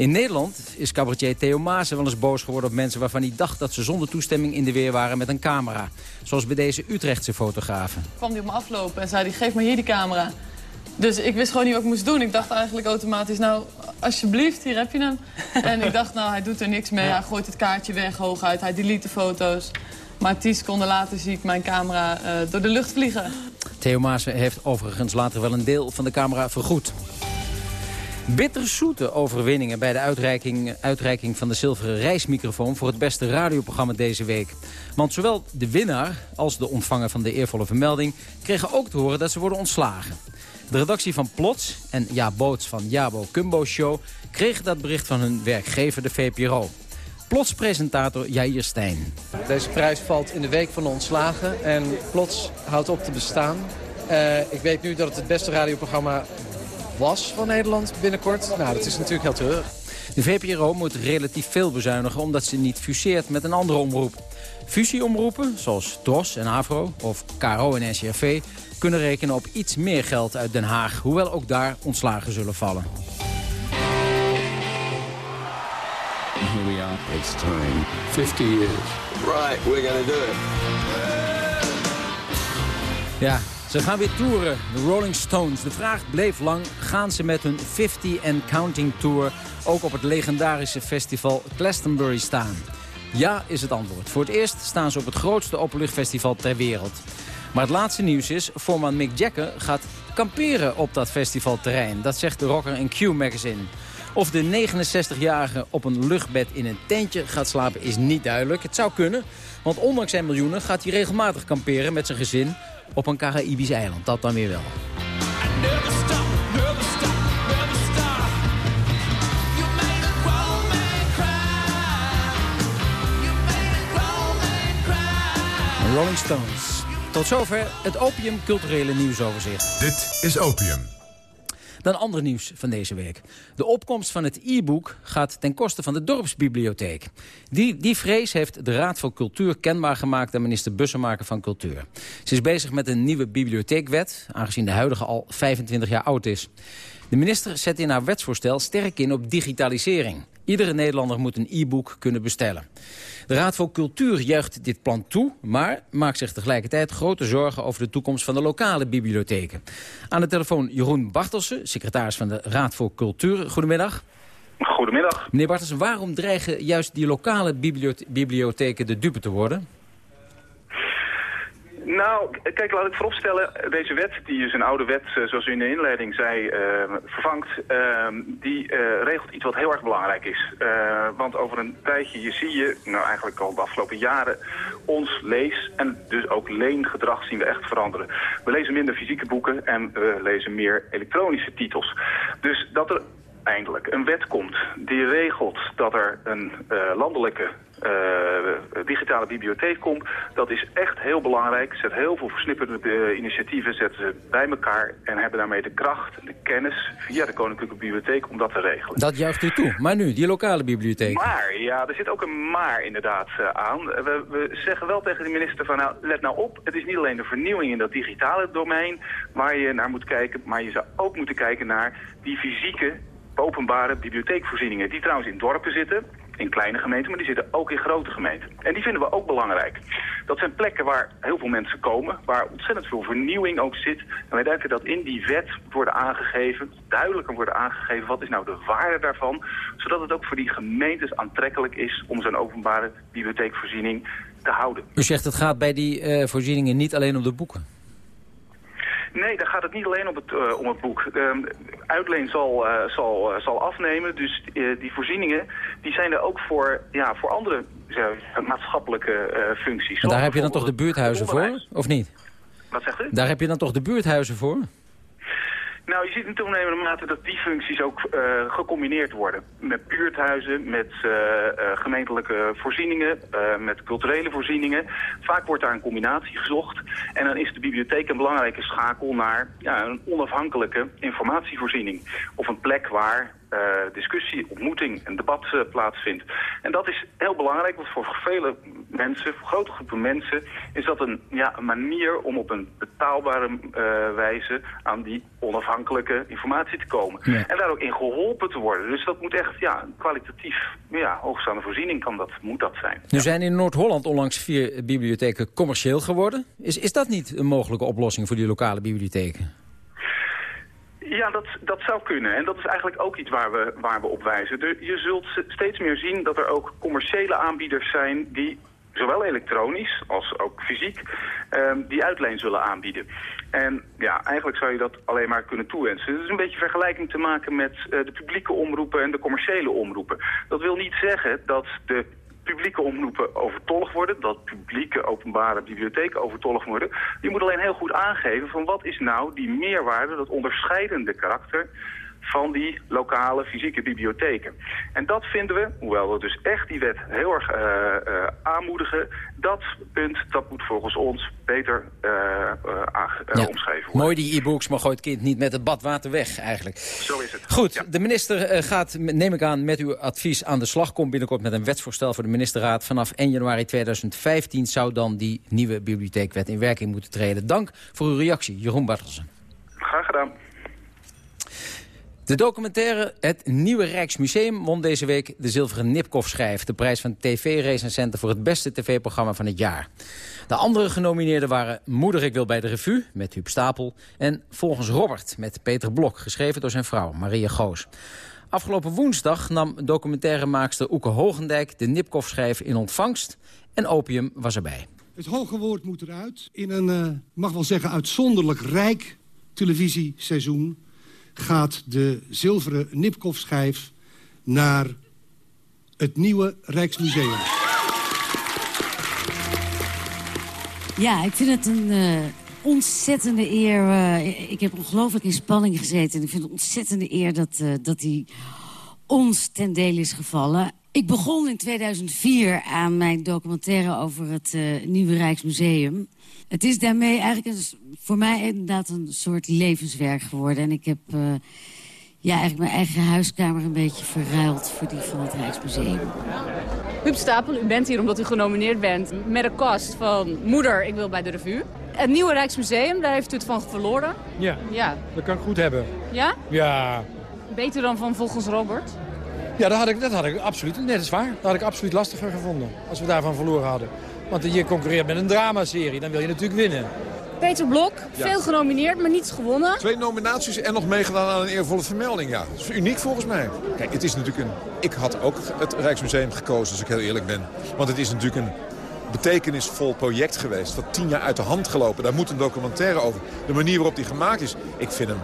In Nederland is cabaretier Theo Maassen wel eens boos geworden op mensen... waarvan hij dacht dat ze zonder toestemming in de weer waren met een camera. Zoals bij deze Utrechtse fotografen. kwam hij op me aflopen en zei hij, geef me hier die camera. Dus ik wist gewoon niet wat ik moest doen. Ik dacht eigenlijk automatisch, nou, alsjeblieft, hier heb je hem. En ik dacht, nou, hij doet er niks mee. Hij gooit het kaartje weg, hooguit. Hij delete de foto's. Maar tien seconden later zie ik mijn camera uh, door de lucht vliegen. Theo Maassen heeft overigens later wel een deel van de camera vergoed. Bitterzoete overwinningen bij de uitreiking, uitreiking van de zilveren reismicrofoon... voor het beste radioprogramma deze week. Want zowel de winnaar als de ontvanger van de eervolle vermelding... kregen ook te horen dat ze worden ontslagen. De redactie van Plots en Ja Boots van Jabo Cumbo Show... kregen dat bericht van hun werkgever, de VPRO. Plots-presentator Jair Stijn. Deze prijs valt in de week van de ontslagen en Plots houdt op te bestaan. Uh, ik weet nu dat het het beste radioprogramma was van Nederland binnenkort. Nou, dat is natuurlijk heel terug. De VPRO moet relatief veel bezuinigen omdat ze niet fuseert met een andere omroep. Fusieomroepen, zoals TROS en AVRO of KRO en NCRV... kunnen rekenen op iets meer geld uit Den Haag... hoewel ook daar ontslagen zullen vallen. Here we are. It's time. 50 years. Right, we're gonna do it. Ja, ze gaan weer toeren, de Rolling Stones. De vraag bleef lang, gaan ze met hun 50 and Counting Tour... ook op het legendarische festival Glastonbury staan? Ja, is het antwoord. Voor het eerst staan ze op het grootste openluchtfestival ter wereld. Maar het laatste nieuws is, voorman Mick Jagger gaat kamperen op dat festivalterrein. Dat zegt de rocker in Q Magazine. Of de 69-jarige op een luchtbed in een tentje gaat slapen is niet duidelijk. Het zou kunnen, want ondanks zijn miljoenen gaat hij regelmatig kamperen met zijn gezin op een Caraïbisch eiland. Dat dan weer wel. Rolling Stones. Tot zover het Opium Culturele Nieuwsoverzicht. Dit is Opium. Dan ander nieuws van deze week. De opkomst van het e-book gaat ten koste van de dorpsbibliotheek. Die, die vrees heeft de Raad voor Cultuur kenbaar gemaakt... aan minister Bussemaker van Cultuur. Ze is bezig met een nieuwe bibliotheekwet... aangezien de huidige al 25 jaar oud is. De minister zet in haar wetsvoorstel sterk in op digitalisering. Iedere Nederlander moet een e-book kunnen bestellen. De Raad voor Cultuur juicht dit plan toe... maar maakt zich tegelijkertijd grote zorgen over de toekomst van de lokale bibliotheken. Aan de telefoon Jeroen Bartelsen, secretaris van de Raad voor Cultuur. Goedemiddag. Goedemiddag. Meneer Bartelsen, waarom dreigen juist die lokale bibliotheken de dupe te worden? Nou, kijk, laat ik vooropstellen, deze wet, die is een oude wet, eh, zoals u in de inleiding zei, uh, vervangt, uh, die uh, regelt iets wat heel erg belangrijk is. want over een tijdje je zie je, nou eigenlijk al de afgelopen jaren, ons lees- en dus ook leengedrag zien we echt veranderen. We lezen minder fysieke boeken en we lezen meer elektronische titels. Dus dat er eindelijk een wet komt die regelt dat er een landelijke uh, digitale bibliotheek komt. Dat is echt heel belangrijk. Zet heel veel versnipperde uh, initiatieven zetten ze bij elkaar... en hebben daarmee de kracht en de kennis via de Koninklijke Bibliotheek om dat te regelen. Dat juicht u toe. Maar nu, die lokale bibliotheek. Maar, ja, er zit ook een maar inderdaad uh, aan. We, we, zeggen wel tegen de minister van, nou, let nou op. Het is niet alleen de vernieuwing in dat digitale domein waar je naar moet kijken... maar je zou ook moeten kijken naar die fysieke openbare bibliotheekvoorzieningen... die trouwens in dorpen zitten in kleine gemeenten, maar die zitten ook in grote gemeenten. En die vinden we ook belangrijk. Dat zijn plekken waar heel veel mensen komen, waar ontzettend veel vernieuwing ook zit. En wij denken dat in die wet worden aangegeven, duidelijker worden aangegeven, wat is nou de waarde daarvan, zodat het ook voor die gemeentes aantrekkelijk is om zo'n openbare bibliotheekvoorziening te houden. U zegt het gaat bij die uh, voorzieningen niet alleen om de boeken? Nee, daar gaat het niet alleen om het, uh, om het boek. Uh, uitleen zal, uh, zal, zal afnemen, dus die voorzieningen die zijn er ook voor, ja, voor andere maatschappelijke functies. En daar heb je dan toch de buurthuizen voor, of niet? Wat zegt u? Daar heb je dan toch de buurthuizen voor? Nou, je ziet in toenemende mate dat die functies ook uh, gecombineerd worden. Met buurthuizen, met uh, uh, gemeentelijke voorzieningen, met culturele voorzieningen. Vaak wordt daar een combinatie gezocht. En dan is de bibliotheek een belangrijke schakel naar ja, een onafhankelijke informatievoorziening. Of een plek waar discussie, ontmoeting en debat uh, plaatsvindt. En dat is heel belangrijk, want voor vele mensen, voor grote groepen mensen... is dat een, ja, een manier om op een betaalbare uh, wijze aan die onafhankelijke informatie te komen. Ja. En daar ook in geholpen te worden. Dus dat moet echt ja, kwalitatief ja, hoogstaande voorziening kan dat, moet dat zijn. Nu zijn in Noord-Holland onlangs vier bibliotheken commercieel geworden. Is, is dat niet een mogelijke oplossing voor die lokale bibliotheken? Ja, dat, dat zou kunnen. En dat is eigenlijk ook iets waar we, waar we op wijzen. De, je zult steeds meer zien dat er ook commerciële aanbieders zijn... die zowel elektronisch als ook fysiek, ehm, die uitleen zullen aanbieden. En ja, eigenlijk zou je dat alleen maar kunnen toewensen. Het is een beetje vergelijking te maken met uh, de publieke omroepen en de commerciële omroepen. Dat wil niet zeggen dat de publieke omroepen overtollig worden, dat publieke openbare bibliotheken overtollig worden. Je moet alleen heel goed aangeven van wat is nou die meerwaarde, dat onderscheidende karakter van die lokale fysieke bibliotheken. En dat vinden we, hoewel we dus echt die wet heel erg uh, uh, aanmoedigen... dat punt, dat moet volgens ons beter uh, ja. omschreven worden. Mooi die e-books, maar gooit het kind niet met het badwater weg eigenlijk. Zo is het. Goed, ja. de minister gaat, neem ik aan, met uw advies aan de slag. Komt binnenkort met een wetsvoorstel voor de ministerraad. Vanaf 1 januari 2015 zou dan die nieuwe bibliotheekwet in werking moeten treden. Dank voor uw reactie, Jeroen Bartelsen. Graag gedaan. De documentaire Het Nieuwe Rijksmuseum won deze week de Zilveren Nipkoff-schijf. De prijs van tv-recensenten voor het beste tv-programma van het jaar. De andere genomineerden waren Moeder ik wil bij de revue met Huub Stapel... en Volgens Robert met Peter Blok, geschreven door zijn vrouw Maria Goos. Afgelopen woensdag nam documentairemaakster Oeke Hogendijk... de Nipkoff-schijf in ontvangst en opium was erbij. Het hoge woord moet eruit in een, uh, mag wel zeggen, uitzonderlijk rijk televisieseizoen gaat de zilveren Nipkoff-schijf naar het nieuwe Rijksmuseum. Ja, ik vind het een uh, ontzettende eer. Uh, ik heb ongelooflijk in spanning gezeten. En ik vind het een ontzettende eer dat, uh, dat die ons ten deel is gevallen. Ik begon in 2004 aan mijn documentaire over het nieuwe Rijksmuseum. Het is daarmee eigenlijk een, voor mij inderdaad een soort levenswerk geworden. En ik heb uh, ja, eigenlijk mijn eigen huiskamer een beetje verruild voor die van het Rijksmuseum. Huub Stapel, u bent hier omdat u genomineerd bent met een kast van Moeder, ik wil bij de revue. Het nieuwe Rijksmuseum, daar heeft u het van verloren. Ja, ja. dat kan ik goed hebben. Ja? Ja. Beter dan van volgens Robert? Ja, dat had ik, dat had ik absoluut, net dat is waar. Dat had ik absoluut lastiger gevonden als we daarvan verloren hadden. Want je concurreert met een dramaserie, dan wil je natuurlijk winnen. Peter Blok, ja. veel genomineerd, maar niets gewonnen. Twee nominaties en nog meegedaan aan een eervolle vermelding, ja. Dat is uniek volgens mij. Kijk, het is natuurlijk een... Ik had ook het Rijksmuseum gekozen, als ik heel eerlijk ben. Want het is natuurlijk een betekenisvol project geweest. Wat tien jaar uit de hand gelopen. Daar moet een documentaire over. De manier waarop die gemaakt is, ik vind hem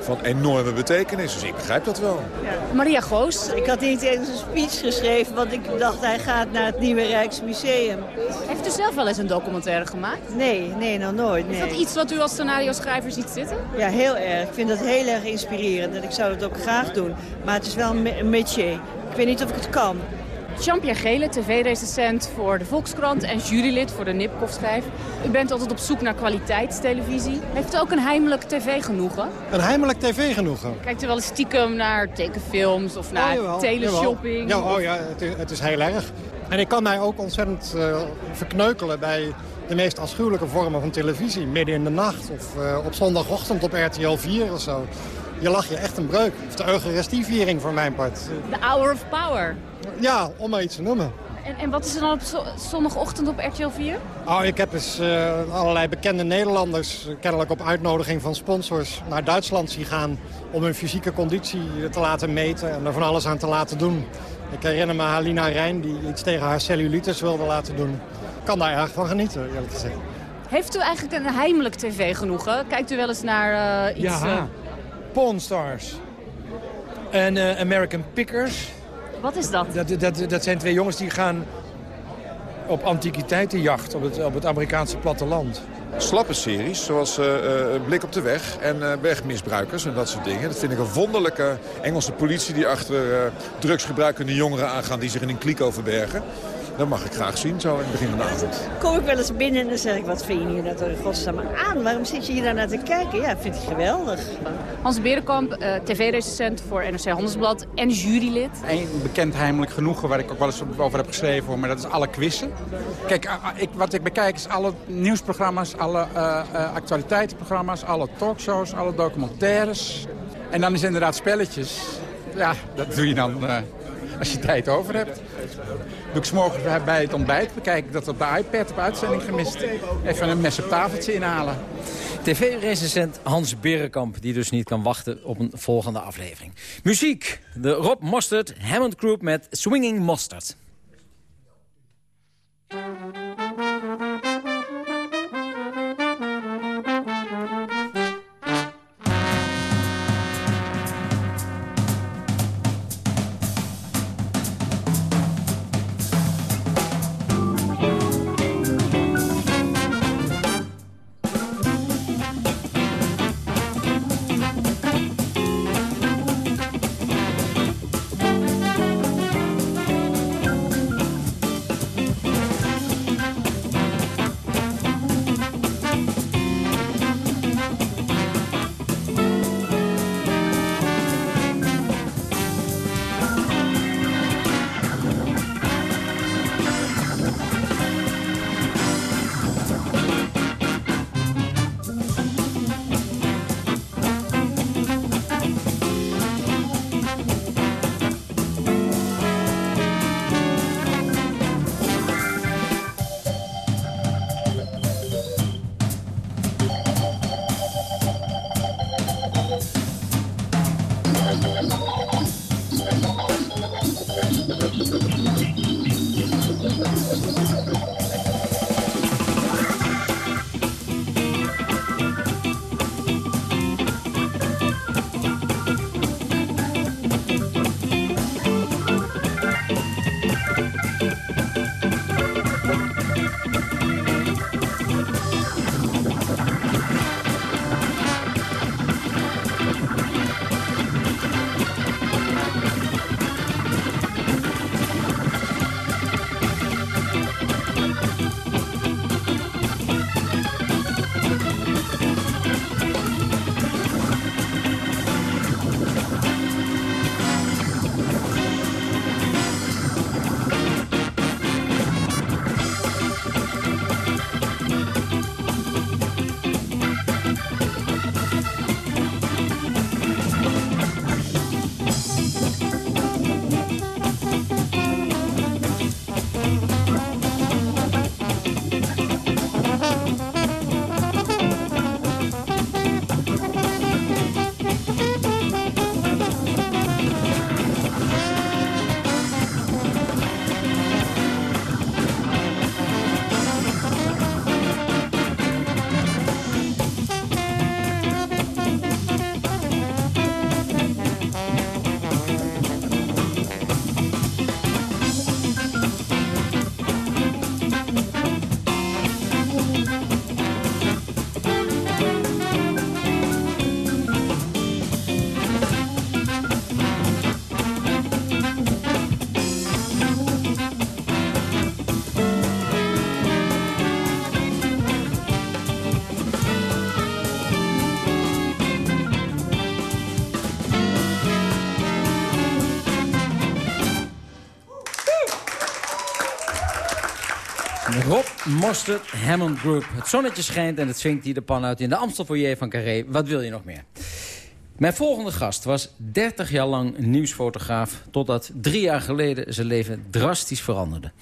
van enorme betekenis. Dus ik begrijp dat wel. Ja. Maria Goos. Ik had niet eens een speech geschreven, want ik dacht hij gaat naar het Nieuwe Rijksmuseum. Heeft u zelf wel eens een documentaire gemaakt? Nee, nee, nog nooit. Nee. Is dat iets wat u als scenario schrijver ziet zitten? Ja, heel erg. Ik vind dat heel erg inspirerend en ik zou dat ook graag doen. Maar het is wel een métier. Ik weet niet of ik het kan. Jean-Pierre Gele, tv-recensent voor de Volkskrant en jurylid voor de Nipkoff-schijf. U bent altijd op zoek naar kwaliteitstelevisie. Heeft u ook een heimelijk tv-genoegen? Een heimelijk tv-genoegen? Kijkt u wel eens stiekem naar tekenfilms of naar oh, teleshopping? Ja, oh, ja het, is, het is heel erg. En ik kan mij ook ontzettend uh, verkneukelen bij de meest afschuwelijke vormen van televisie. Midden in de nacht of uh, op zondagochtend op RTL 4 of zo. Je lacht je echt een breuk. Of de Eucharistieviering voor mijn part. The Hour of Power. Ja, om maar iets te noemen. En, en wat is er dan op zondagochtend op RTL 4? Oh, ik heb eens uh, allerlei bekende Nederlanders, kennelijk op uitnodiging van sponsors, naar Duitsland zien gaan om hun fysieke conditie te laten meten en er van alles aan te laten doen. Ik herinner me Halina Rijn die iets tegen haar cellulitis wilde laten doen. Ik kan daar erg van genieten, eerlijk gezegd. Heeft u eigenlijk een heimelijk tv genoegen? Kijkt u wel eens naar uh, iets... Ja, uh... Pawn Stars. En uh, American Pickers. Wat is dat? Dat, dat? dat zijn twee jongens die gaan op antiquiteitenjacht op het, op het Amerikaanse platteland. Slappe series, zoals uh, uh, Blik op de Weg en uh, Wegmisbruikers en dat soort dingen. Dat vind ik een wonderlijke Engelse politie die achter drugsgebruikende jongeren aangaan... die zich in een kliek verbergen. Dat mag ik graag zien, zo in het begin van de avond. Kom ik wel eens binnen en dan zeg ik, wat vind je hier nou toch godsnaam aan? Waarom zit je hier nou naar te kijken? Ja, vind ik geweldig. Hans Berenkamp, uh, tv-recensent voor NRC Handelsblad en jurylid. Eén bekend heimelijk genoegen waar ik ook wel eens over heb geschreven, maar dat is alle quizzen. Kijk, ik, wat ik bekijk is alle nieuwsprogramma's, alle uh, uh, actualiteitenprogramma's, alle talkshows, alle documentaires. En dan is inderdaad spelletjes. Ja, dat doe je dan als je tijd over hebt. Doe ik s'morgens bij het ontbijt bekijk ik dat op de iPad op uitzending gemist. Even een mes op tafeltje inhalen. TV-recensent Hans Berenkamp, die dus niet kan wachten op een volgende aflevering. Muziek, de Rob Mostert Hammond Group met Swinging Mustard. Rob Mostert Hammond Group. Het zonnetje schijnt en het zwingt hier de pan uit in de Amstelfoyer van Carré. Wat wil je nog meer? Mijn volgende gast was 30 jaar lang nieuwsfotograaf... totdat drie jaar geleden zijn leven drastisch veranderde.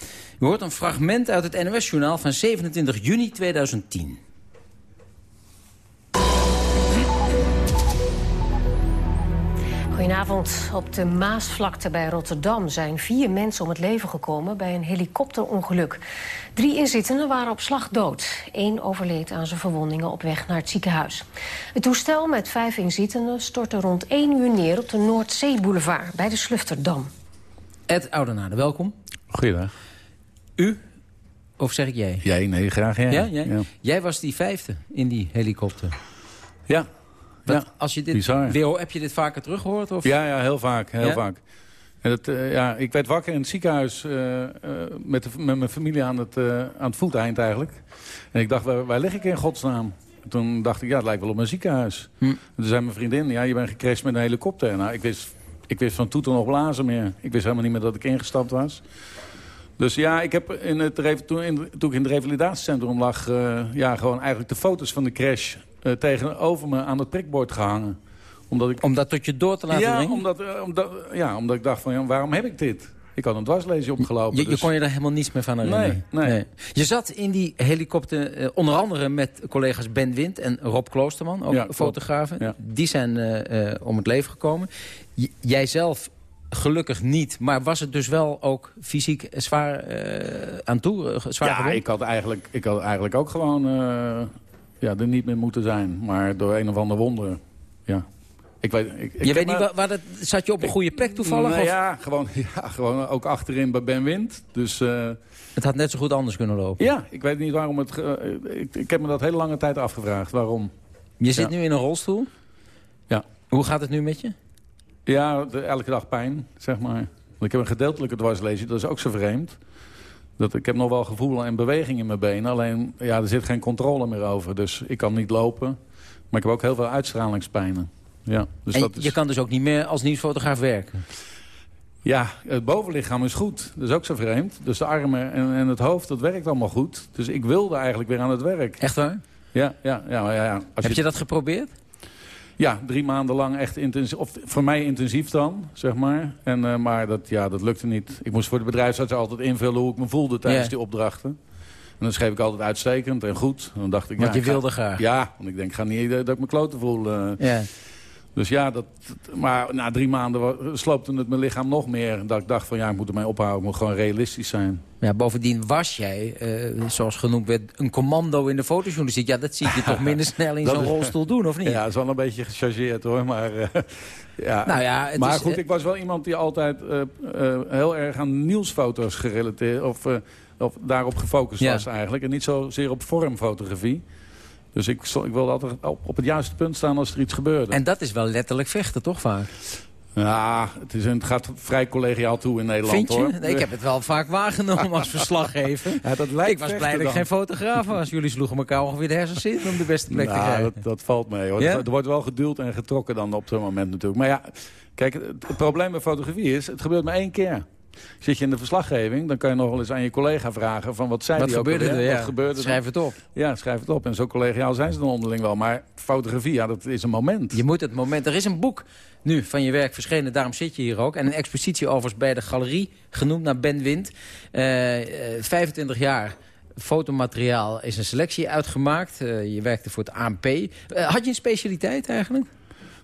U hoort een fragment uit het NOS-journaal van 27 juni 2010. Goedenavond. Op de Maasvlakte bij Rotterdam zijn vier mensen om het leven gekomen bij een helikopterongeluk. Drie inzittenden waren op slag dood. Eén overleed aan zijn verwondingen op weg naar het ziekenhuis. Het toestel met vijf inzittenden stortte rond 1 uur neer op de Noordzeeboulevard bij de Slufterdam. Ed Oudenaarde, welkom. Goeiedag. U? Of zeg ik jij? Jij, nee, graag jij. Ja, jij? Jij was die vijfde in die helikopter. Ja. Ja, als je dit, bizar. Weer, heb je dit vaker teruggehoord? Of? Ja, ja, heel vaak. Heel Ja? vaak. En het, eh, ja, ik werd wakker in het ziekenhuis eh, eh, met, de, met mijn familie aan het, aan het voeteind eigenlijk. En ik dacht, waar, waar lig ik in godsnaam? En toen dacht ik, ja, het lijkt wel op een ziekenhuis. Hm. En toen zei mijn vriendin, ja, je bent gecrashed met een helikopter. Nou, ik wist, ik wist van toeten nog blazen meer. Ik wist helemaal niet meer dat ik ingestapt was. Dus ja, ik heb in het, toen, in, toen ik in het revalidatiecentrum lag... ja, gewoon eigenlijk de foto's van de crash eh, tegenover me aan het prikbord gehangen. Omdat ik... Om dat tot je door te laten ja, dringen? Omdat, eh, omdat, ja, omdat ik dacht van, ja, waarom heb ik dit? ik had een dwarslezing opgelopen. Je, je dus- kon je er helemaal niets meer van herinneren? Nee, nee. Je zat in die helikopter eh, onder andere met collega's Ben Wind en Rob Kloosterman, ook Ja, fotografen. Ja. Die zijn om het leven gekomen. J- jij zelf gelukkig niet, maar was het dus wel ook fysiek zwaar aan toe? zwaar ja, gewond? ik had, eigenlijk, ik had eigenlijk ook gewoon ja, er niet meer moeten zijn. Maar door een of ander wonder, ja. Ik weet, ik, ik je weet niet, maar- waar, waar dat, zat je op een goede plek toevallig? Nou of? ja, gewoon, ja, gewoon ook achterin bij Ben Wind. Dus eh, Het had net zo goed anders kunnen lopen. ja, ik weet niet waarom het... eh, ik, ik heb me dat hele lange tijd afgevraagd. Waarom? Je zit Ja. nu in een rolstoel. Ja. Hoe gaat het nu met je? Ja, de- elke dag pijn, zeg maar. Want ik heb een gedeeltelijke dwarslezing, dat is ook zo vreemd. Dat, ik heb nog wel gevoel en beweging in mijn benen. Alleen, ja, er zit geen controle meer over. Dus ik kan niet lopen. Maar ik heb ook heel veel uitstralingspijnen. Ja, dus en dat is, je kan dus ook niet meer als nieuwsfotograaf werken? ja, het bovenlichaam is goed. Dat is ook zo vreemd. Dus de armen en, en het hoofd, dat werkt allemaal goed. Dus ik wilde eigenlijk weer aan het werk. Echt waar? Ja, ja, ja. ja, ja. Als Heb je dat geprobeerd? Ja, drie maanden lang echt intensief. Of voor mij intensief dan, zeg maar. En, eh, maar dat, ja, dat lukte niet. Ik moest voor de bedrijfsarts altijd invullen hoe ik me voelde tijdens die opdrachten. En dan schreef ik altijd uitstekend en goed. En dan dacht ik, Want ja, je ga- wilde graag. Ja, want ik denk, ik ga niet dat ik me kloten voel. Ja. Dus ja, dat, maar na drie maanden sloopte het mijn lichaam nog meer. Dat ik dacht van, ja, ik moet ermee ophouden. Ik moet gewoon realistisch zijn. Ja, bovendien was jij, eh, zoals genoemd werd, een commando in de fotojournalistiek. Ja, dat zie je toch minder snel in zo'n rolstoel doen, of niet? Ja, dat is wel een beetje gechargeerd hoor. Maar, eh, ja. Nou ja, maar is, goed, eh, ik was wel iemand die altijd heel erg aan nieuwsfoto's gerelateerd... of, of daarop gefocust Ja. was eigenlijk. En niet zozeer op vormfotografie. Dus ik, ik wilde altijd op, op het juiste punt staan als er iets gebeurde. En dat is wel letterlijk vechten, toch vaak? Ja, het, is een, het gaat vrij collegiaal toe in Nederland Vind je? hoor. Nee, ik heb het wel vaak waargenomen als verslaggever. Ja, dat lijkt ik was blij dat ik geen fotograaf was. Jullie sloegen elkaar ongeveer de hersens in om de beste plek te Nou, krijgen. dat, dat valt mee hoor. Ja? Er wordt wel geduwd en getrokken dan op zo'n moment natuurlijk. Maar ja, kijk, het, het probleem bij fotografie is, het gebeurt maar één keer. Zit je in de verslaggeving, dan kan je nog wel eens aan je collega vragen... van wat zei Wat die ook gebeurde alweer? er? Ja. Wat gebeurde er? Schrijf het op. Ja, schrijf het op. En zo collegiaal zijn ze dan onderling wel. Maar fotografie, ja, dat is een moment. Je moet het moment... Er is een boek nu van je werk verschenen, daarom zit je hier ook. En een expositie overigens bij de galerie, genoemd naar Ben Wind. Eh, 25 jaar fotomateriaal is een selectie uitgemaakt. Eh, je werkte voor het ANP. Eh, had je een specialiteit eigenlijk?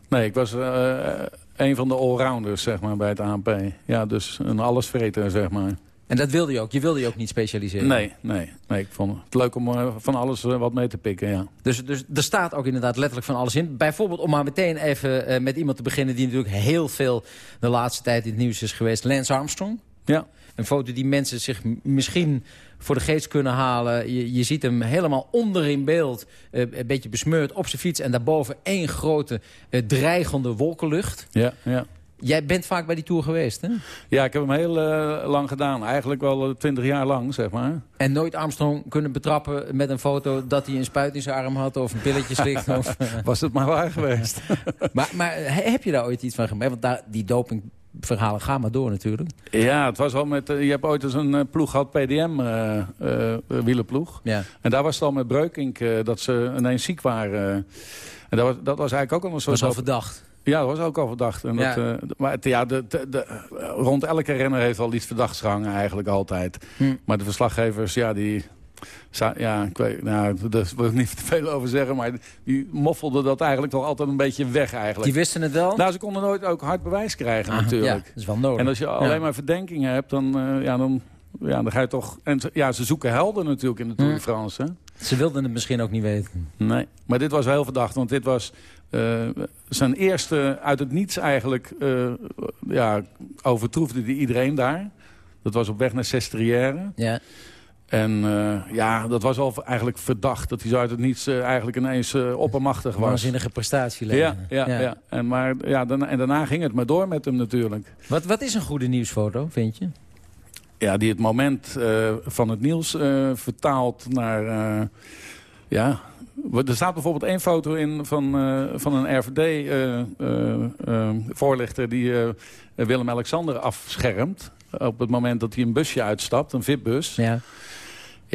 Nee, ik was eh, een van de allrounders, zeg maar, bij het ANP. Ja, dus een allesvreter, zeg maar. En dat wilde je ook? Je wilde je ook niet specialiseren? Nee, nee, nee. Ik vond het leuk om eh, van alles eh, wat mee te pikken, ja. Dus, dus er staat ook inderdaad letterlijk van alles in. Bijvoorbeeld om maar meteen even eh, met iemand te beginnen... die natuurlijk heel veel de laatste tijd in het nieuws is geweest. Lance Armstrong. Ja. Een foto die mensen zich misschien voor de geest kunnen halen. Je, je ziet hem helemaal onder in beeld. eh, een beetje besmeurd op zijn fiets. En daarboven één grote eh, dreigende wolkenlucht. Ja, ja. Jij bent vaak bij die Tour geweest, hè? Ja, ik heb hem heel eh, lang gedaan. Eigenlijk wel twintig jaar lang, zeg maar. En nooit Armstrong kunnen betrappen met een foto... dat hij een spuit in zijn arm had of een pilletje slikt. of. Was het maar waar geweest. maar, maar he- heb je daar ooit iets van gemerkt? Want daar, die dopingverhalen gaan maar door natuurlijk. Ja, het was wel met... eh, je hebt ooit eens een eh, ploeg gehad, PDM, eh eh, wielerploeg. Ja. En daar was het al met Breukink dat ze ineens ziek waren. en dat was, dat was eigenlijk ook al een soort... was al verdacht. Ja, dat was ook al verdacht. En Ja. dat, maar het, ja, de, de, de- rond elke renner heeft wel iets verdachts gehangen eigenlijk altijd. Hm. Maar de verslaggevers, ja, die... Ja, ik weet, nou, daar wil ik niet te veel over zeggen, maar die moffelden dat eigenlijk toch altijd een beetje weg eigenlijk. Die wisten het wel? Nou, ze konden nooit ook hard bewijs krijgen Ah, natuurlijk. Ja, dat is wel nodig. En als je alleen Ja. maar verdenkingen hebt, dan, eh, ja, dan, ja, dan ga je toch... En ja, ze zoeken helden natuurlijk in de Tour de Hm. France, hè? Ze wilden het misschien ook niet weten. Nee, maar dit was wel heel verdacht, want dit was eh, zijn eerste uit het niets eigenlijk... eh ja, overtroefde die iedereen daar. Dat was op weg naar Sestriere. Ja. En eh, ja, dat was al eigenlijk verdacht. Dat hij zo uit het niets eh, eigenlijk ineens eh, oppermachtig was. Waanzinnige prestatie Ja, leveren. ja, ja. En, maar, ja daarna, en daarna ging het maar door met hem natuurlijk. Wat, wat is een goede nieuwsfoto, vind je? Ja, die het moment van het nieuws vertaalt naar... ja, er staat bijvoorbeeld één foto in van, van een RVD-voorlichter... die Willem-Alexander afschermt. Op het moment dat hij een busje uitstapt, een VIP-bus. Ja.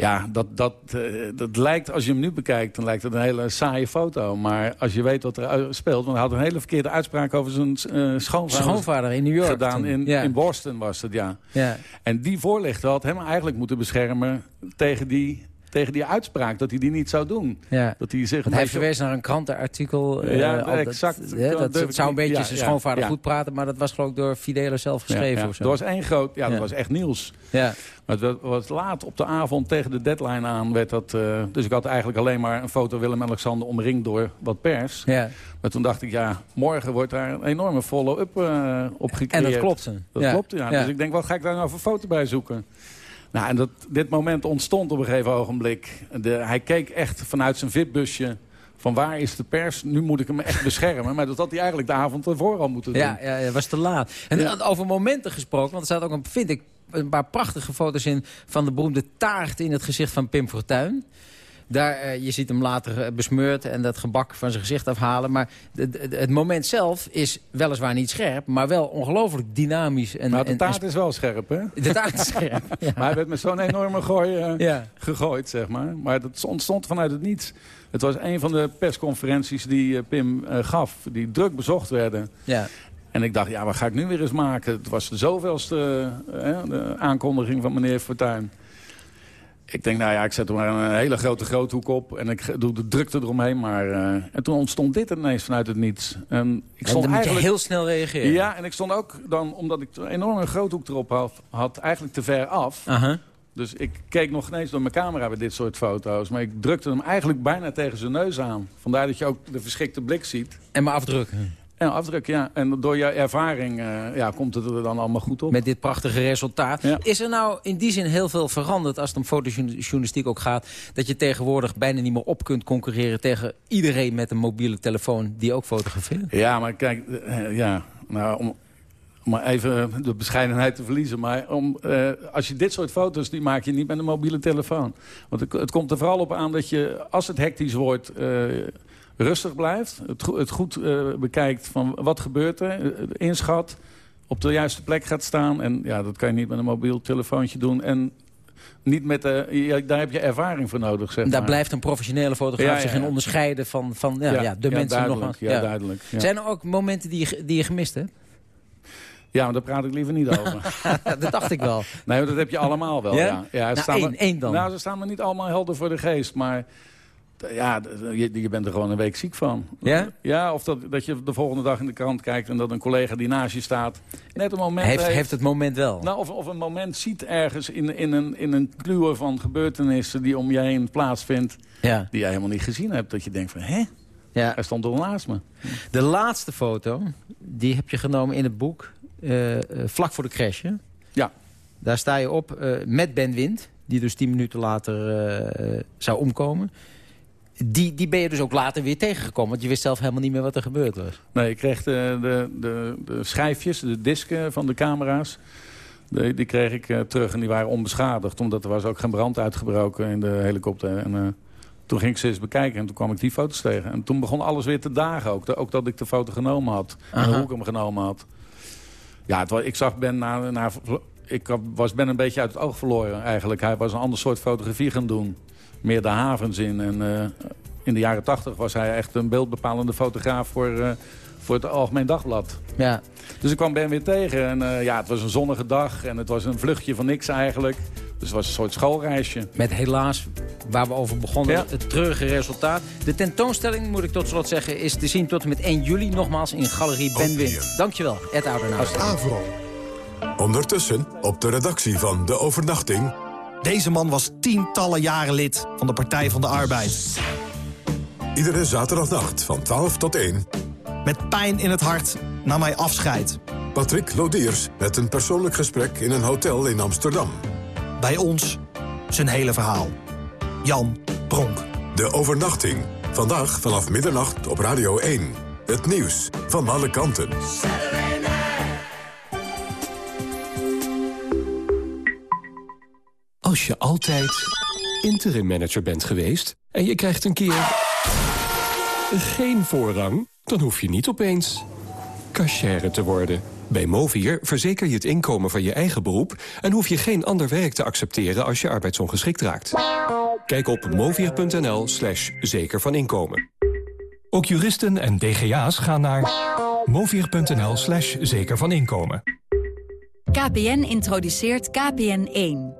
Ja, dat, dat, eh, dat lijkt, als je hem nu bekijkt, dan lijkt het een hele saaie foto. Maar als je weet wat er speelt... want hij had een hele verkeerde uitspraak over zijn eh, schoonvader. Schoonvader in New York. Gedaan in, Ja. in Boston was het, ja. Ja. En die voorlichter had hem eigenlijk moeten beschermen tegen die, tegen die uitspraak. Dat hij die niet zou doen. Ja. Dat hij zich hij beetje- verwees naar een krantenartikel. eh, Ja, dat- exact. Dat dat, zou een beetje ja, zijn schoonvader ja. goed praten... maar dat was geloof ik door Fidele zelf geschreven of zo. Er was één groot... Ja, dat was echt nieuws. Ja. Maar het was laat op de avond tegen de deadline aan. Werd dat, eh, dus ik had eigenlijk alleen maar een foto Willem-Alexander omringd door wat pers. Ja. Maar toen dacht ik, ja, morgen wordt daar een enorme follow-up eh op gecreëerd. En dat klopte. Dat klopt. Ja. Dus ik denk, wat ga ik daar nou voor foto bij zoeken? Nou, en dat, dit moment ontstond op een gegeven ogenblik. De, hij keek echt vanuit zijn VIP-busje van waar is de pers? Nu moet ik hem echt beschermen. Maar dat had hij eigenlijk de avond ervoor al moeten doen. Ja, ja, het was te laat. En over momenten gesproken, want er staat ook, een, vind ik, een paar prachtige foto's in... van de beroemde taart in het gezicht van Pim Fortuyn. Daar, eh, je ziet hem later eh, besmeurd en dat gebak van zijn gezicht afhalen. Maar het moment zelf is weliswaar niet scherp... maar wel ongelooflijk dynamisch. En, Maar de taart en- is wel scherp, hè? De taart is scherp, ja. Maar hij werd met zo'n enorme gooi eh, Ja. gegooid, zeg maar. Maar dat ontstond vanuit het niets. Het was een van de persconferenties die Pim gaf, die druk bezocht werden. Ja. En ik dacht, ja, wat ga ik nu weer eens maken? Het was de zoveelste de aankondiging van meneer Fortuyn. Ik denk, nou ja, ik zet er maar een hele grote groothoek op. En ik doe de drukte eromheen. Maar, eh, en toen ontstond dit ineens vanuit het niets. En, ik En dan moet je heel snel reageren. Ja, en ik stond ook dan, omdat ik een enorme groothoek erop had, had eigenlijk te ver af. Dus ik keek nog ineens door mijn camera bij dit soort foto's. Maar ik drukte hem eigenlijk bijna tegen zijn neus aan. Vandaar dat je ook de verschrikte blik ziet. En maar afdrukken. En afdrukken, ja. En door jouw ervaring eh, ja, komt het er dan allemaal goed op. Met dit prachtige resultaat. Is er nou in die zin heel veel veranderd als het om fotojournalistiek ook gaat... dat je tegenwoordig bijna niet meer op kunt concurreren tegen iedereen met een mobiele telefoon die ook fotografeert? Ja, maar kijk, eh, ja, nou, om, om maar even de bescheidenheid te verliezen. Maar om, eh, als je dit soort foto's, die maak je niet met een mobiele telefoon. Want het, het komt er vooral op aan dat je, als het hectisch wordt, eh, rustig blijft. Het, go- het goed eh, bekijkt van wat gebeurt er, eh, inschat, op de juiste plek gaat staan. En ja, dat kan je niet met een mobiel telefoontje doen. En niet met de, ja, daar heb je ervaring voor nodig, zeg Daar maar. blijft een professionele fotograaf Ja, ja, zich in onderscheiden van, van ja, de mensen duidelijk, nog. ja, duidelijk. Zijn er ook momenten die je, die je gemist hebt? Ja, maar daar praat ik liever niet over. dat dacht ik wel. Nee, dat heb je allemaal wel. Ja? Ja? Ja, Nou, staan één- dan. Nou, ze staan me niet allemaal helder voor de geest. Maar ja, je, je bent er gewoon een week ziek van. Ja? Ja, of dat, dat je de volgende dag in de krant kijkt... en dat een collega die naast je staat... net een moment Heeft, heeft het moment wel. Nou, of, of een moment ziet ergens in, in, een, in een kluwer van gebeurtenissen... die om je heen plaatsvindt, Ja. die jij helemaal niet gezien hebt. Dat je denkt van, hè? Ja. Hij stond er naast me. De laatste foto, die heb je genomen in het boek, eh, eh, vlak voor de crash. hè? Ja. Daar sta je op eh, met Ben Wind, die dus tien minuten later zou omkomen. Die, die ben je dus ook later weer tegengekomen, want je wist zelf helemaal niet meer wat er gebeurd was. Nee, ik kreeg de, de, de, de schijfjes, de disken van de camera's. Die, die kreeg ik eh, terug en die waren onbeschadigd. Omdat er was ook geen brand uitgebroken in de helikopter. En eh, toen ging ik ze eens bekijken en toen kwam ik die foto's tegen. En toen begon alles weer te dagen ook. Ook dat ik de foto genomen had. En hoe ik hem genomen had. Ja, het was, ik zag Ben na... na ik was Ben een beetje uit het oog verloren eigenlijk. Hij was een ander soort fotografie gaan doen. Meer de havens in. En eh, in de jaren tachtig was hij echt een beeldbepalende fotograaf voor, eh, voor het Algemeen Dagblad. Ja. Dus ik kwam Ben weer tegen en eh, ja, het was een zonnige dag en het was een vluchtje van niks eigenlijk. Dus het was een soort schoolreisje. Met helaas, waar we over begonnen, Ja. het treurige resultaat. De tentoonstelling, moet ik tot slot zeggen, is te zien tot en met 1 juli. Nogmaals in Galerie Ben Wind. Dankjewel, Ed Oudernaast. Avro. Ondertussen op de redactie van De Overnachting... Deze man was tientallen jaren lid van de Partij van de Arbeid. Iedere zaterdagnacht van 12 tot 1... Met pijn in het hart nam hij afscheid. Patrick Lodiers met een persoonlijk gesprek in een hotel in Amsterdam. Bij ons zijn hele verhaal. Jan Pronk. De Overnachting. Vandaag vanaf middernacht op Radio 1. Het nieuws van alle kanten. Als je altijd interim manager bent geweest en je krijgt een keer geen voorrang, dan hoef je niet opeens cashier te worden. Bij Movier verzeker je het inkomen van je eigen beroep... en hoef je geen ander werk te accepteren als je arbeidsongeschikt raakt. Kijk op movier.nl slash zeker van inkomen. Ook juristen en DGA's gaan naar movier.nl slash zeker van inkomen. KPN introduceert KPN1.